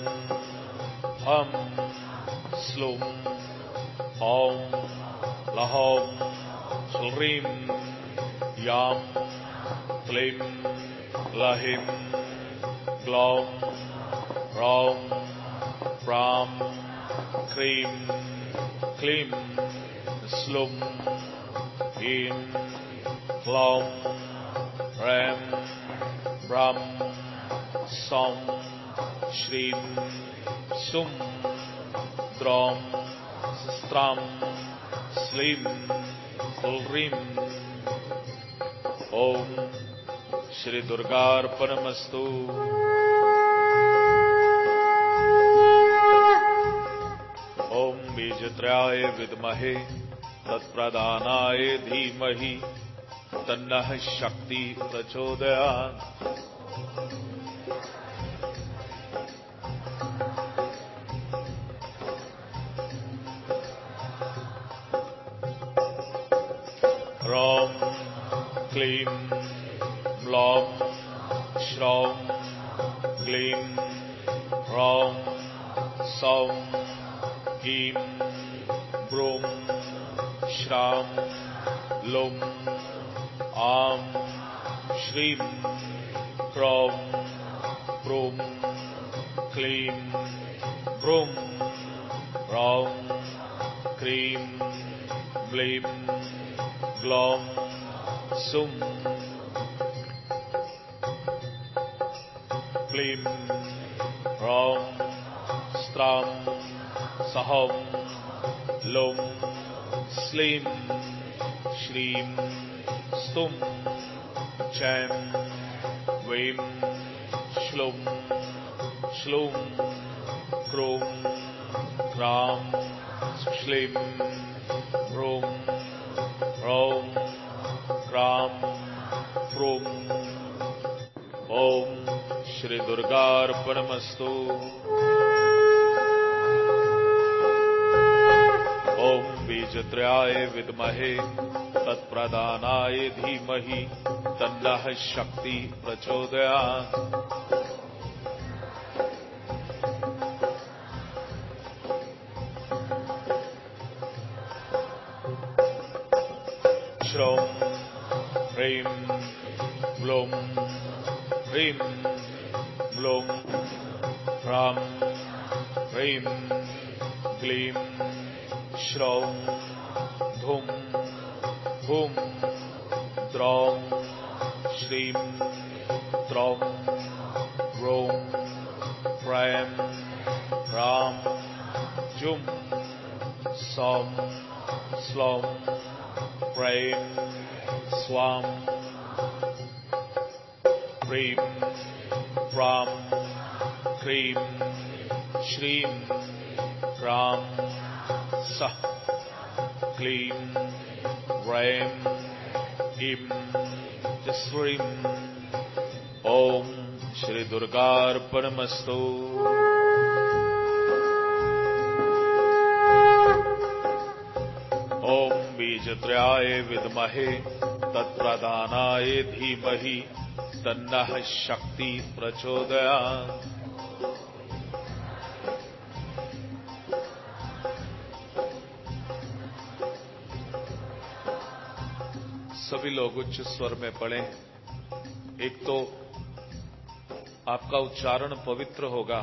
हम् स्लुं ॐ लहौं श्रीं यां क्लीं लहिं ग्लौं रौं प्रां क्रीं क्लीं स्लुं ह्रीं क्लौं ह्रैं ब्रं सौं श्रीं सुं द्रौं स्त्रां स्लीं ह्रीं ॐ श्री दुर्गार्पणमस्तु ॐ बीजत्रयाय विद्महे तत्प्रदानाय धीमहि तन्नः शक्ति प्रचोदयात् क्लीं म्लौं श्रौं क्लीं ह्रौं सौं ईं ब्रूं श्रां लुं आं श्रीं क्रौं प्रूं क्लीं ब्रूं ह्रौं क्रीं ब्लीं ग्लौं zum Klim Rong Stram. Sahom. Lum. Slim. Shrim. Stum. Chem Vim. Shlum. Shlum. Krum. Kram Shlim. Rum. Rome. श्रीदुर्गार्पणमस्तु ॐ बीजत्रयाय विद्महे तत्प्रदानाय धीमहि तन्नः शक्ति प्रचोदयात् ह्रीं ग्लौं ह्रां ह्रीं क्लीं श्रौं धुं हुं द्रौं श्रीं द्रौं ह्रौं ह्रैं ह्रां जुं सौं स्लौं ह्रैं स्वां ह्रीं ह्रां क्रीं श्रीं ह्रां सः क्लीं ह्रैं ईं श्रीं ॐ श्रीदुर्गार्पणमस्तु ॐ बीजत्रयाय विद्महे तत्प्रधानाय धीमहि तन्नः शक्ति प्रचोदयात् सभी लोग उच्च स्वर में पढ़ें एक तो आपका उच्चारण पवित्र होगा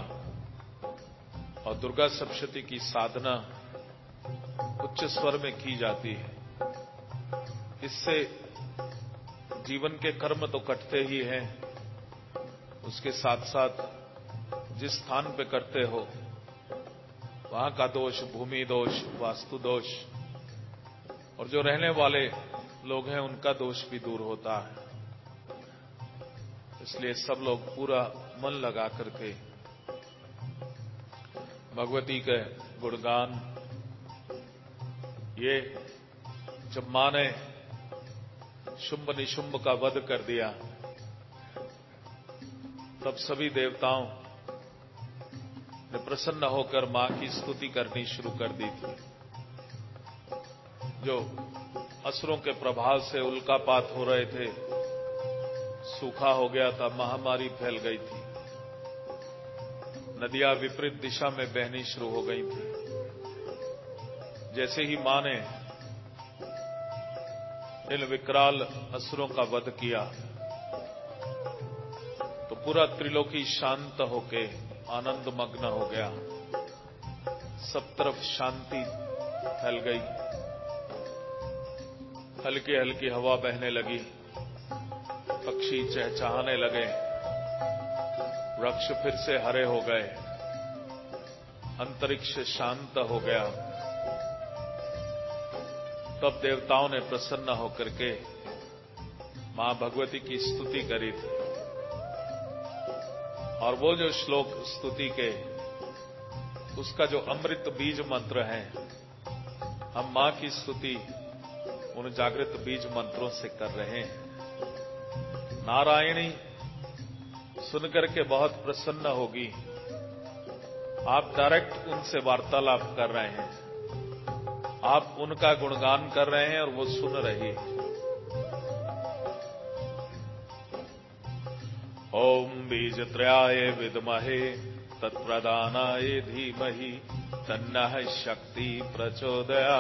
और दुर्गा सप्शती की साधना उच्च स्वर में की जाती है। इससे जीवन के कर्म तो कटते ही हैं, उसके साथ साथ जिस स्थान पे करते हो, वहाँ का दोष, भूमि दोष, वास्तु दोष, और जो रहने वाले लोग हैं, उनका दोष भी दूर होता है। इसलिए सब लोग पूरा मन लगा करके भगवती के गुणगान, ये जब माँ ने शुंभ निशुंभ का वध कर दिया। तब सभी देवताओं ने प्रसन्न होकर माँ की स्तुति करनी शुरू कर दी थी। जो असुरों के प्रभाव से उल्कापात हो रहे थे, सूखा हो गया था, महामारी फैल गई थी। नदियाँ विपरीत दिशा में बहनी शुरू हो गई थी। जैसे ही माँ ने इन विकराल असुरों का वध किया। तो पूरा त्रिलोकी शांत होके आनंद मग्न हो गया। सब तरफ़ शांति फैल गई। हल्की हल्की हवा बहने लगी। पक्षी चहचहाने लगे। वृक्ष फिर से हरे हो गए। अंतरिक्ष शांत हो गया। तब देवताओं ने प्रसन्न होकर के माँ भगवती की स्तुति करी थी। और वो जो श्लोक स्तुति के, उसका जो अमृत बीज मंत्र है, हम माँ की स्तुति उन जागृत बीज मंत्रों से कर रहे हैं। नारायणी, सुनकर के बहुत प्रसन्न होगी। आप डायरेक्ट उनसे वार्तालाप कर रहे हैं। आप उनका गुणगान कर रहे हैं और वो सुन रही ओम बीज त्रयाय विदमहे, तत्प्रदानाय धीमहि, तन्न शक्ति प्रचोदया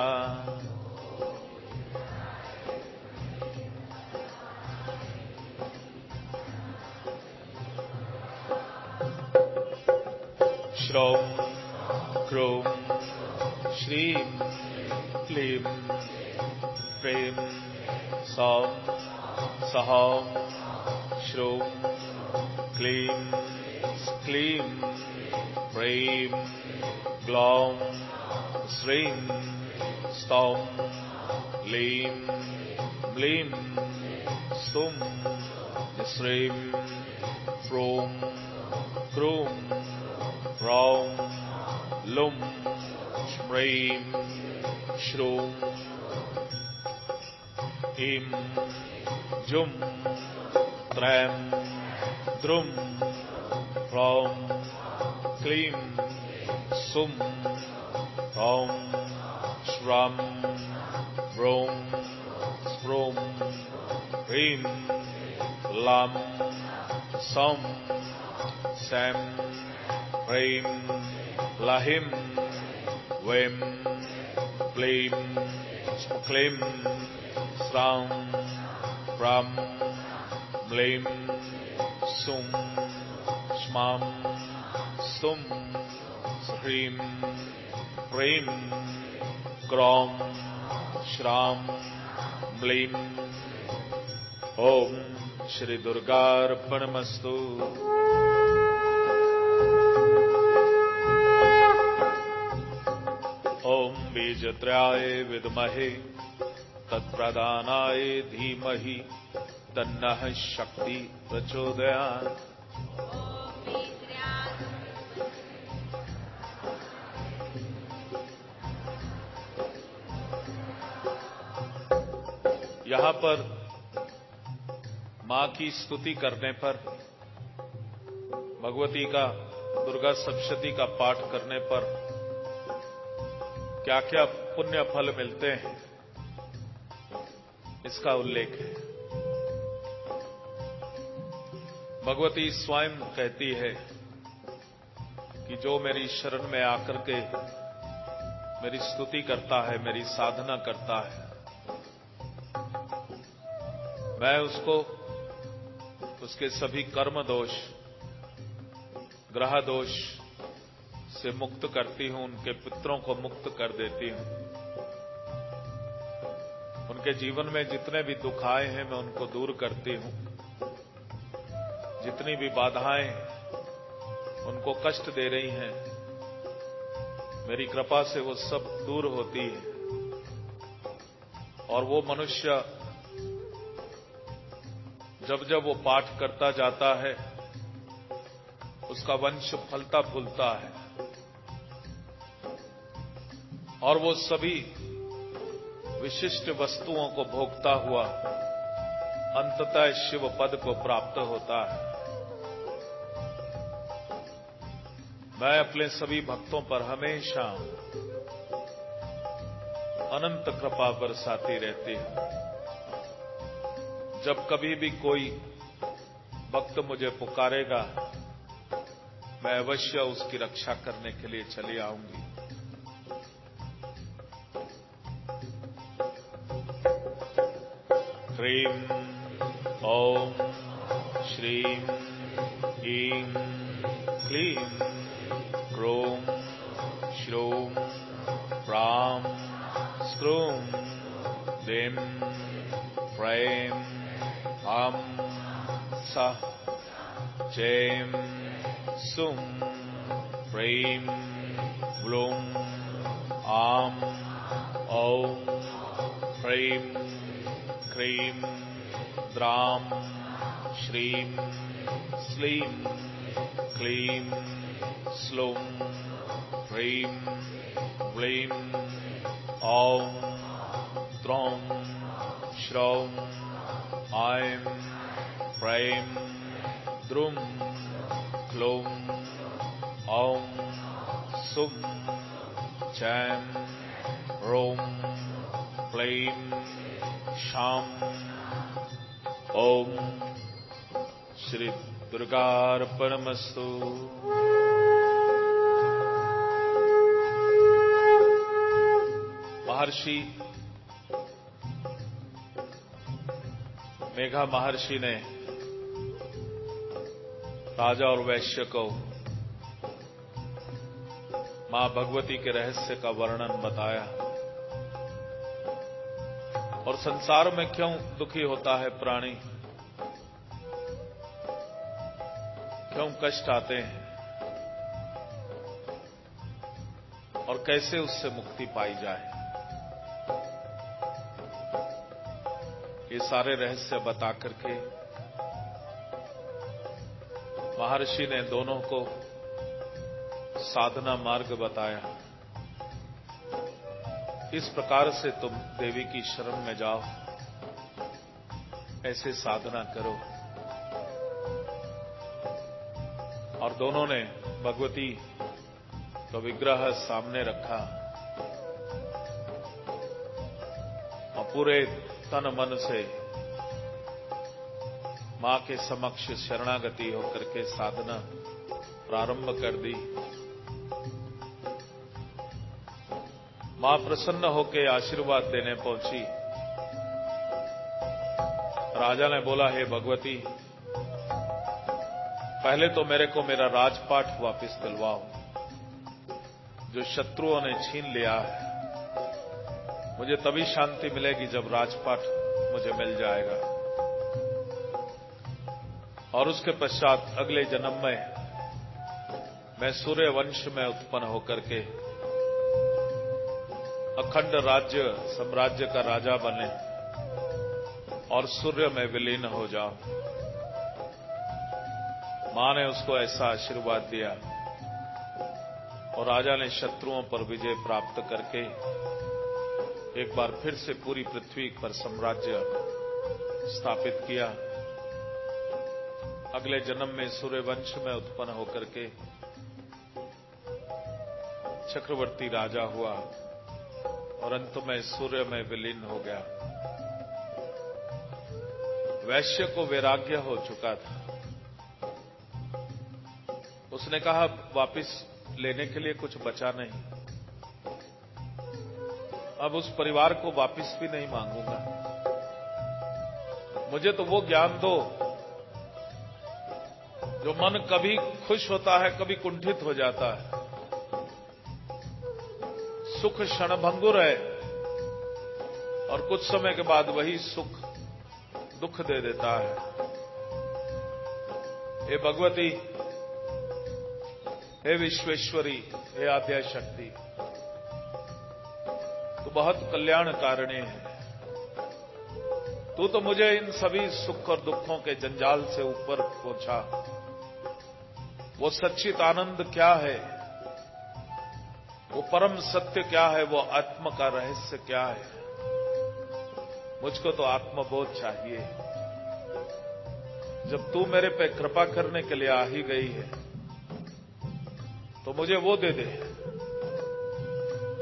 श्रौम क्रोम श्रीं। क्लीं प्रेम सौम सहाम श्रोम क्लीं क्लीं प्रेम ग्लौम श्रीं स्तौम लीं म्लीं स्तुम श्रीं प्रोम क्रूम Raum, Lum, Shmreim, श्रों। इं जुं त्रैं द्रुं ह्रौं क्लीं सुं ह्रौं श्रं व्रों स्प्रों ह्रीं लं सौं शै ह्रीं लहिं वैं क्लीं क्लीं स्रां प्रां म्लीं सुं स्मां सुं ह्रीं प्रीं क्रौं श्रां म्लीं। ॐ श्रीदुर्गार्पणमस्तु। बीजत्रयाय विदमहे, तत्प्रदानाय धीमहि, तन्न शक्ति प्रचोदया यहाँ पर माँ की स्तुति करने पर, भगवती का दुर्गा सप्तती का पाठ करने पर क्या क्या पुण्य फल मिलते हैं। इसका उल्लेख है। भगवती स्वयं कहती है कि जो मेरी शरण में आकर के मेरी स्तुति करता है, मेरी साधना करता है, मैं उसको, उसके सभी कर्म दोष, ग्रह दोष से मुक्त करती हूँ, उनके पितरों को मुक्त कर देती हूँ। उनके जीवन में जितने भी दुख आए हैं, मैं उनको दूर करती हूँ। जितनी भी बाधाएँ उनको कष्ट दे रही हैं, मेरी कृपा से वो सब दूर होती है। और वो मनुष्य जब जब वो पाठ करता जाता है, उसका वंश फलता फूलता है। और वो सभी विशिष्ट वस्तुओं को भोगता हुआ अंततः शिव पद को प्राप्त होता है। मैं अपने सभी भक्तों पर हमेशा अनंत कृपा बरसाती रहती हूँ। जब कभी भी कोई भक्त मुझे पुकारेगा, मैं अवश्य उसकी रक्षा करने के लिए चली आऊँगी। ह्रीं ॐ श्रीं ईं क्लीं क्रों श्रों प्रां स्क्रूं दिं प्रैं अं सः चैं सुं प्रीं व्लुं आम् ॐ ह्रीं ह्रीं द्रां श्रीं स्लीं क्लीं स्लुं ह्रीं व्लीं ॐ द्रौं श्रौं ऐं प्रैं द्रुं क्लुं ॐ सुं चैं ह्रोम क्लीं शाम। ओम श्री दुर्गार दुर्गार्पणमस्तु। महर्षि, मेघा महर्षि ने राजा और वैश्य को माँ भगवती के रहस्य का वर्णन बताया। और संसार में क्यों दुखी होता है प्राणी? क्यों कष्ट आते हैं? और कैसे उससे मुक्ति पाई जाए? ये सारे रहस्य बता करके महर्षि ने दोनों को साधना मार्ग बताया। इस प्रकार से तुम देवी की शरण में जाओ। ऐसे साधना करो। और दोनों ने भगवती का विग्रह सामने रखा। और पूरे तन मन से माँ के समक्ष शरणागति होकर के साधना प्रारंभ कर दी। माँ प्रसन्न होकर आशीर्वाद देने पहुँची। राजा ने बोला, हे भगवती, पहले तो मेरे को मेरा राजपाट वापस दिलवाओ। जो शत्रुओं ने छीन लिया है, मुझे तभी शांति मिलेगी जब राजपाट मुझे मिल जाएगा। और उसके पश्चात अगले जन्म में मैं सूर्य वंश में उत्पन्न होकर के अखंड राज्य साम्राज्य का राजा बने और सूर्य में विलीन हो जाओ। माँ ने उसको ऐसा आशीर्वाद दिया और राजा ने शत्रुओं पर विजय प्राप्त करके एक बार फिर से पूरी पृथ्वी पर साम्राज्य स्थापित किया। अगले जन्म में सूर्यवंश में उत्पन्न होकर के चक्रवर्ती राजा हुआ। और अंत में सूर्य में विलीन हो गया। वैश्य को वैराग्य हो चुका था। उसने कहा, वापिस लेने के लिए कुछ बचा नहीं। अब उस परिवार को वापिस भी नहीं मांगूँगा। मुझे तो वो ज्ञान दो, जो मन कभी खुश होता है, कभी कुंठित हो जाता है। सुख क्षणभंगुर है और कुछ समय के बाद वही सुख दुख दे देता है। हे भगवती, हे विश्वेश्वरी, हे आद्या शक्ति तो बहुत कल्याण कारणी है। तू तो मुझे इन सभी सुख और दुखों के जंजाल से ऊपर पहुँचा। वो सच्चित आनंद क्या है? वो परम सत्य क्या है? वो आत्म का रहस्य क्या है? मुझको तो आत्मबोध चाहिए। जब तू मेरे पे कृपा करने के लिए आ ही गई है तो मुझे वो दे दे।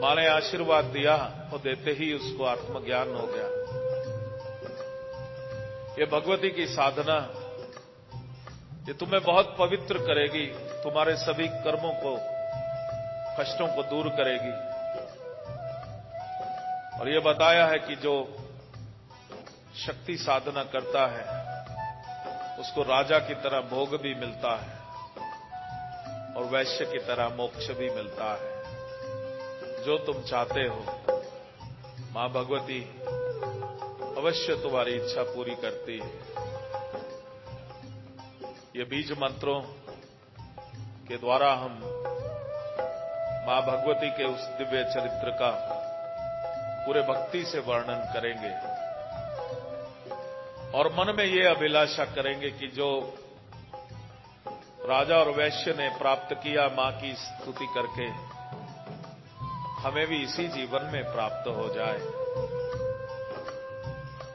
माने आशीर्वाद दिया और देते ही उसको आत्मज्ञान हो गया। ये भगवती की साधना, ये तुम्हें बहुत पवित्र करेगी। तुम्हारे सभी कर्मों को कष्टों को दूर करेगी। और ये बताया है कि जो शक्ति साधना करता है, उसको राजा की तरह भोग भी मिलता है और वैश्य की तरह मोक्ष भी मिलता है। जो तुम चाहते हो, माँ भगवती, अवश्य तुम्हारी इच्छा पूरी करती है। ये बीज मंत्रों के द्वारा हम माँ भगवती के उस दिव्य चरित्र का पूरे भक्ति से वर्णन करेंगे और मन में ये अभिलाषा करेंगे कि जो राजा और वैश्य ने प्राप्त किया माँ की स्तुति करके, हमें भी इसी जीवन में प्राप्त हो जाए।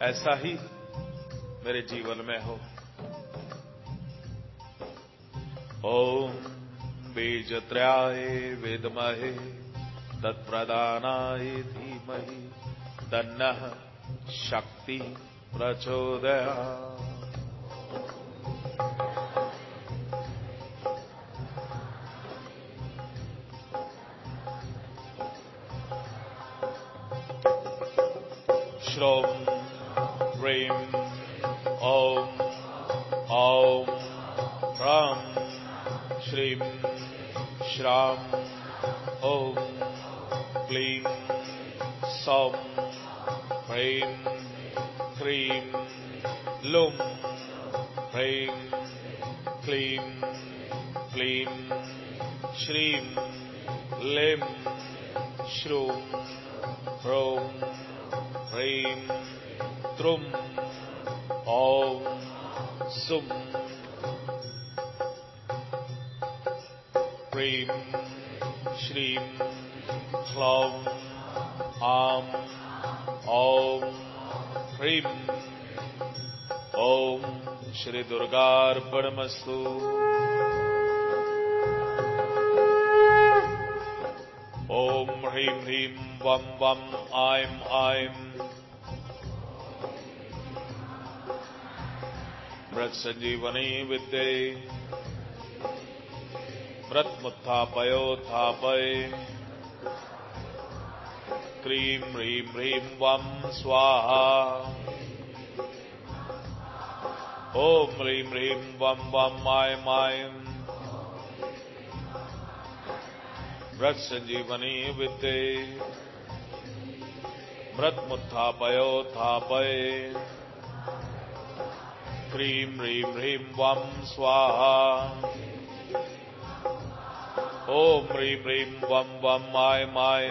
ऐसा ही मेरे जीवन में हो। ॐ बीजत्रयाय विद्महे तत्प्रदानाय धीमहि तन्नः शक्ति प्रचोदया श्रोम ह्रीं ॐ ॐ ह्रां श्रीं श्रां ॐ क्लीं सौं ह्रीं क्रीं लुं ह्रीं क्लीं क्लीं श्रीं लिं श्रूं ह्रौं ह्रीं त्रुम् ॐ सुं ह्रीं श्रीं क्लौं आम् ॐ ह्रीं। ॐ श्रीदुर्गार्पणमस्तु ॐ ह्रीं ह्रीं वं वं ऐं ऐं मृत संजीवनी विद्ये मृत्मुत्थापयोत्थापय क्रीं ह्रीं ह्रीं वं स्वाहा। ॐ ह्रीं ह्रीं वं वं माय मायम् मृत संजीवनी विद्ये मृत्मुत्थापयोत्थापय क्रीं ह्रीं ह्रीं वं स्वाहा। ॐ ह्रीं ह्रीं वं वं माय माय।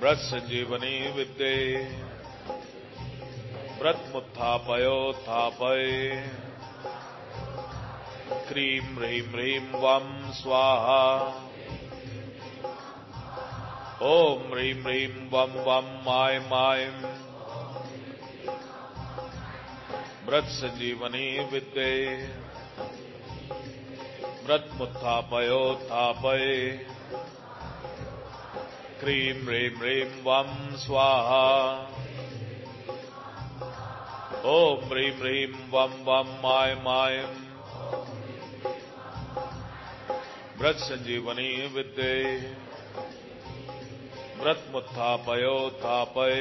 व्रत संजीवनी विद्ये। व्रतमुत्थापयोत्थापय क्रीं ह्रीं ह्रीं वं स्वाहा। ॐ ह्रीं ह्रीं वं वं माय मायम् व्रत संजीवनी विद्ये व्रत मुत्थापयोत्थापय क्रीं ह्रीं ह्रीं वं स्वाहा। ॐ ह्रीं ह्रीं वं वं माय मायम् व्रत संजीवनी विद्ये। मुत्थापयोत्थापय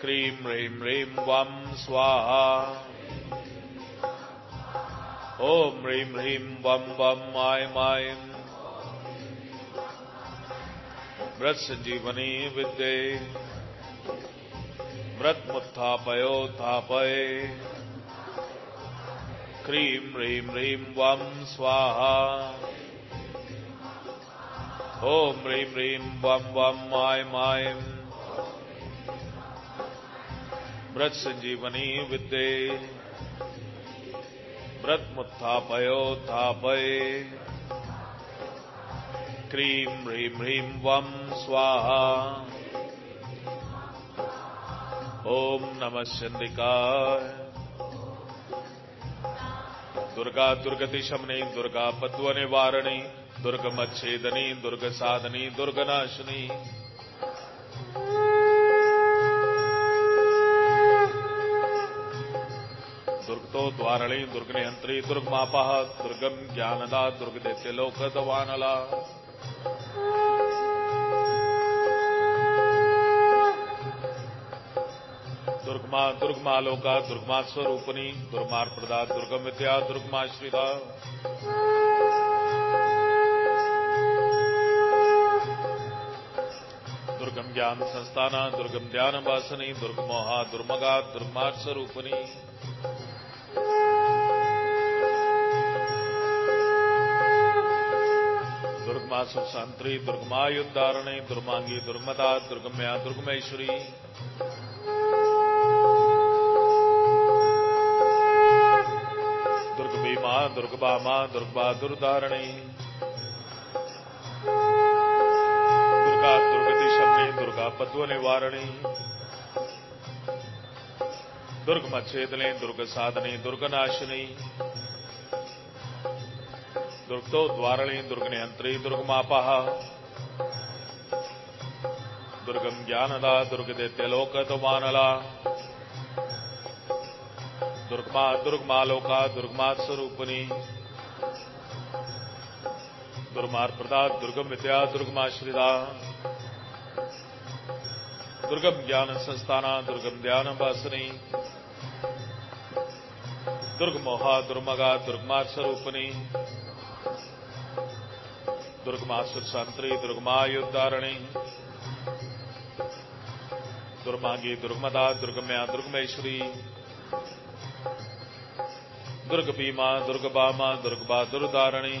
क्रीं ह्रीं ह्रीं वं स्वाहा ॐ ह्रीं ह्रीं वं वं माय माय। व्रत संजीवनी विद्ये। व्रत मुत्थापयोत्थापय क्रीं ह्रीं ह्रीं वं स्वाहा। ॐ ह्रीं ह्रीं वं वं माय मायम् व्रत संजीवनी विद्ये। व्रत मुत्थापयोत्थापय क्रीं ह्रीं ह्रीं वं स्वाहा। ॐ नमः चंडिकाय दुर्गा दुर्गति शमनी दुर्गा पत्व निवारणी दुर्गमच्छेदनी दुर्ग साधनी दुर्गनाशिनी। दुर्गतो द्वारणी दुर्गनिहंत्री दुर्गमापः दुर्गम ज्ञानदा दुर्गदैत्य लोकदवानला दुर्गमा दुर्गमालोका दुर्गमा स्वरूपनी दुर्मार्प्रदा दुर्गम विद्या दुर्गमा दुर्गमाश्रिता। दुर्गम ज्ञान संस्थाना दुर्गम ध्यान वासनी दुर्गमोहा दुर्मगा दुर्मार सुशांत्री दुर्गमायुद्धारणी दुर्मांगी दुर्मदा दुर्गम्या दुर्गमेश्वरी। दुर्गभीमा दुर्गबामा दुर्गा दुर्धारणी दुर्गा दुर्गति शमनी दुर्गा पद्व निवारणी दुर्ग मच्छेदने दुर्ग साधनी दुर्ग नाशिनी दुर्गतो द्वारणी दुर्गनियंत्री दुर्गमापः। दुर्गम ज्ञानदा दुर्गदैत्यलोकतमानला दुर्गमा, दुर्गमालोका दुर्गमा स्वरूपनी दुर्मार्प्रदा दुर्गम विद्या दुर्गमाश्रिता। दुर्गम ज्ञान संस्थाना दुर्गम ध्यान वासनी दुर्गमोहा, दुर्मगा दुर्गमा दुर्गमासुर संत्री दुर्गमायुद्धारणी। दुर्मागी दुर्गमदा दुर्गम्या दुर्गमेश्वरी। दुर्ग भीमा दुर्ग बामा दुर्गबा दुर्दारणी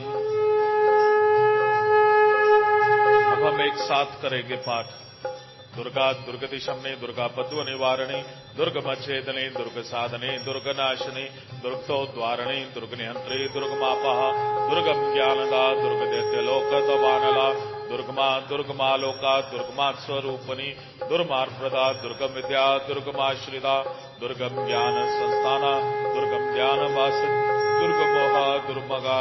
अब हम एक साथ करेंगे पाठ। दुर्गा दुर्गति शमने दुर्गा पद्व निवारणी, दुर्ग मच्छेदने, दुर्ग साधने, दुर्ग नाशने दुर्गतो द्वारणे, दुर्ग नियंत्रे, दुर्ग मापा दुर्गम ज्ञानदा, दुर्ग दैत्य लोक दवानला दुर्गमा दुर्गमालोका दुर्गमा स्वरूपनी दुर्मार्प्रदा दुर्गम विद्या दुर्गमाश्रिता दुर्गम ज्ञान संस्थाना दुर्गम ज्ञान वास दुर्गमोहा दुर्मगा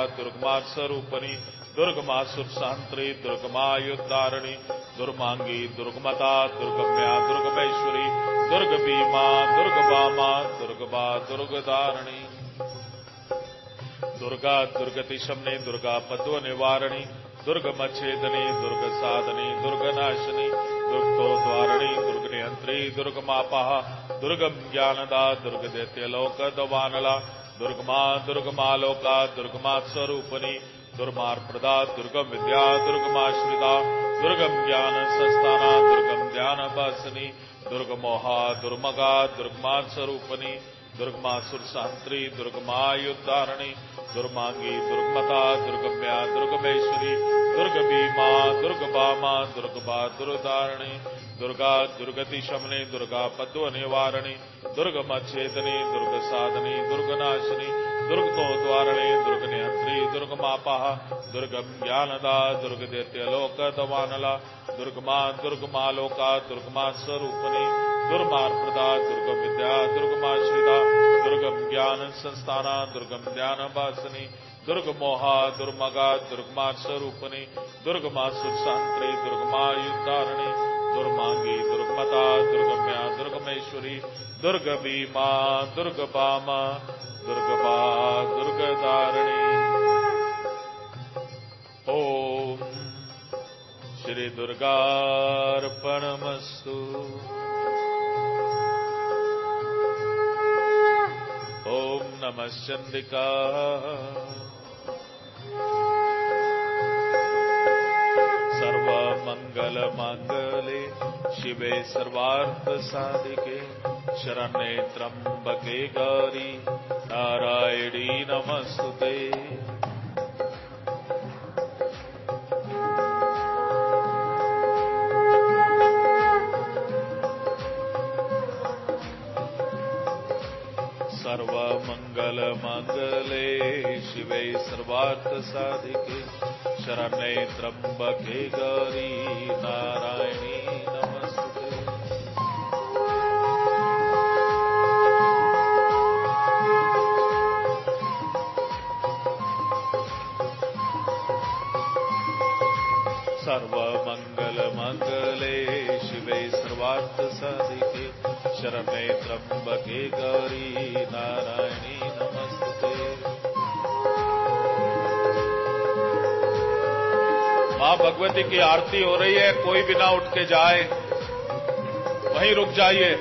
दुर्गमा स्वरूपनी दुर्गमासुर सांत्री दुर्गमायुद्धारणी दुर्मांगी दुर्गमता, दुर्गम्या, दुर्गमेश्वरी दुर्ग भीमा दुर्ग बामा दुर्गबा दुर्गधारणी दुर्गा दुर्गति शमने दुर्गा पद्व निवारणी दुर्ग मच्छेदनी दुर्ग साधनी दुर्ग नाशनी दुर्गो द्वारणी दुर्ग नियंत्री दुर्ग दुर्गम ज्ञानदा दुर्ग दैत्य लोक दवानला दुर्गमा दुर्गमालोका दुर्गमा स्वरूपनी दुर्मार्प्रदा दुर्गम विद्या दुर्गमाश्रिता दुर्गम ज्ञान संस्थाना, दुर्गम ज्ञान वासनी दुर्गमोहा, दुर्मगा दुर्गमा स्वरूपनी दुर्गमासुर सहंत्री दुर्गमायुद्धारणी, दुर्मांगी, दुर्गमता, दुर्गम्या, दुर्गमेश्वरी दुर्ग भीमा दुर्ग बामा दुर्गबा दुर्धारणी दुर्गा दुर्गति शमने दुर्गा पद्व निवारणी दुर्ग मच्छेदनी दुर्ग साधनी दुर्ग नाशिनी दुर्ग तो द्वारणे दुर्ग निहंत्री दुर्ग ज्ञानदा दुर्ग दवानला दुर्गमा दुर्गमा लोका दुर्गमा स्वरूपनी दुर्मार्प्रदा दुर्गम विद्या दुर्गमाश्रिता दुर्गम ज्ञान संस्थाना वासनी दुर्ग मोहा दुर्मगा दुर्गमा स्वरूपनी दुर्गमा सुरसांत्री दुर्गमा युद्धारणी दुर्मांगी दुर्गमता दुर्गम्या, दुर्गमेश्वरी दुर्ग भीमा दुर्ग बामा दुर्गपा दुर्गधारिणी ओम श्री दुर्गार्पणमस्तु। ओम नमश्चंदिका सर्वमङ्गलमङ्गले शिवे सर्वार्थसाधिके शरण्ये त्र्यम्बके गौरी नारायणी नमस्तुते। सर्वमङ्गलमङ्गले शिवे सर्वार्थसाधिके शरणे त्र्यंबके गौरी नारायणी नमस्ते। सर्वमङ्गलमङ्गले शिवे सर्वार्थसाधिके शरणे त्र्यम्बके गौरी नारायणी नमस्ते। माँ भगवती की आरती हो रही है, कोई बिना उठ के जाए। वहीं रुक जाइए।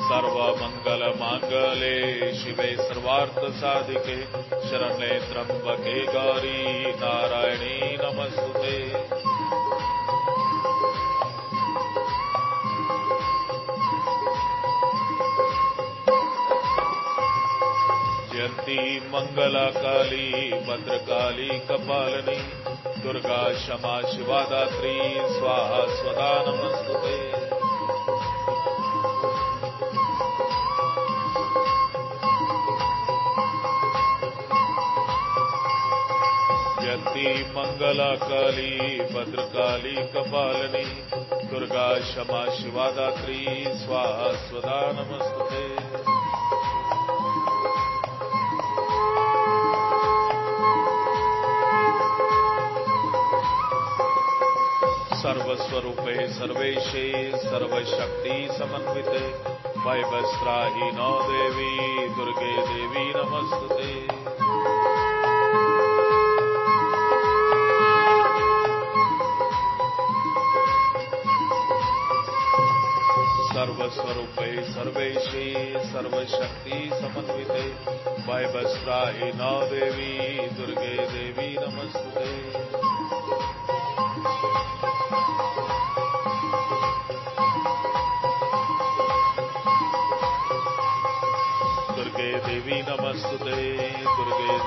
सर्व मंगल मांगले शिवे सर्वार्थ साधिके शरणे त्र्यंबके गौरी, नारायणी नमस्ते जयंती मंगला काली भद्रकाली कपालिनी दुर्गा क्षमा शिवा दात्री स्वाहा स्वदा नमस्तुते जयंती मंगला काली भद्रकाली कपालिनी दुर्गा क्षमा शिवा दात्री स्वाहा स्वदा नमस्तुते सर्वस्वरूपे, सर्वेशे, सर्वशक्ति समन्विते। वैवस्त्राही नौ देवी, दुर्गे देवी नमस्ते सर्वस्वरूपे, सर्वेशे, सर्वशक्ति समन्विते। वैवस्त्राही नौ देवी, दुर्गे করে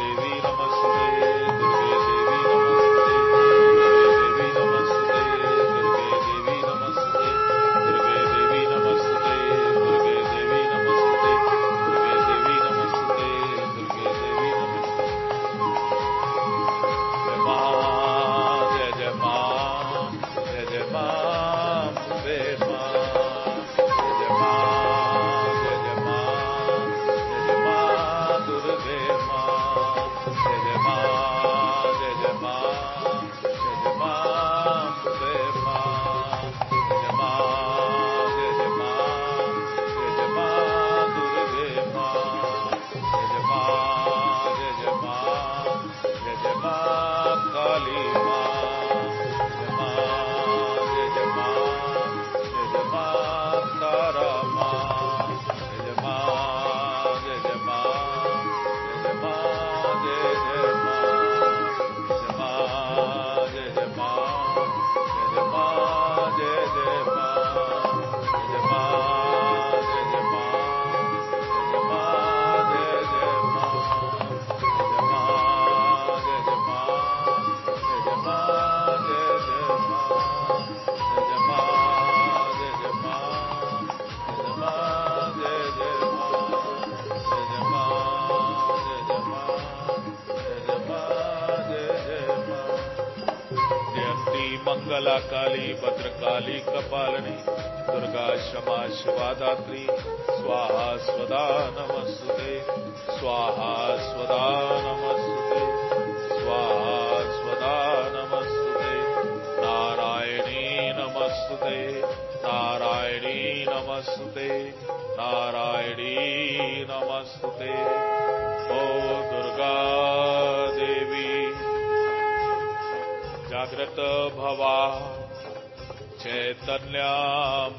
चैतन्य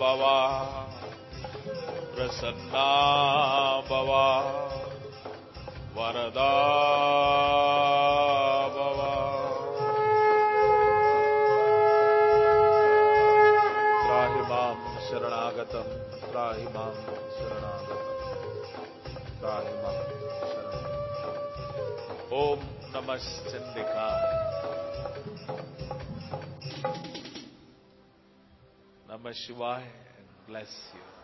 भवा, प्रसन्ना भवा, वरदा भवा। त्राहि माँ शरणागतम् त्राहि माँ शरणागतम् त्राहि माँ नमः Namah Shivaya and bless you.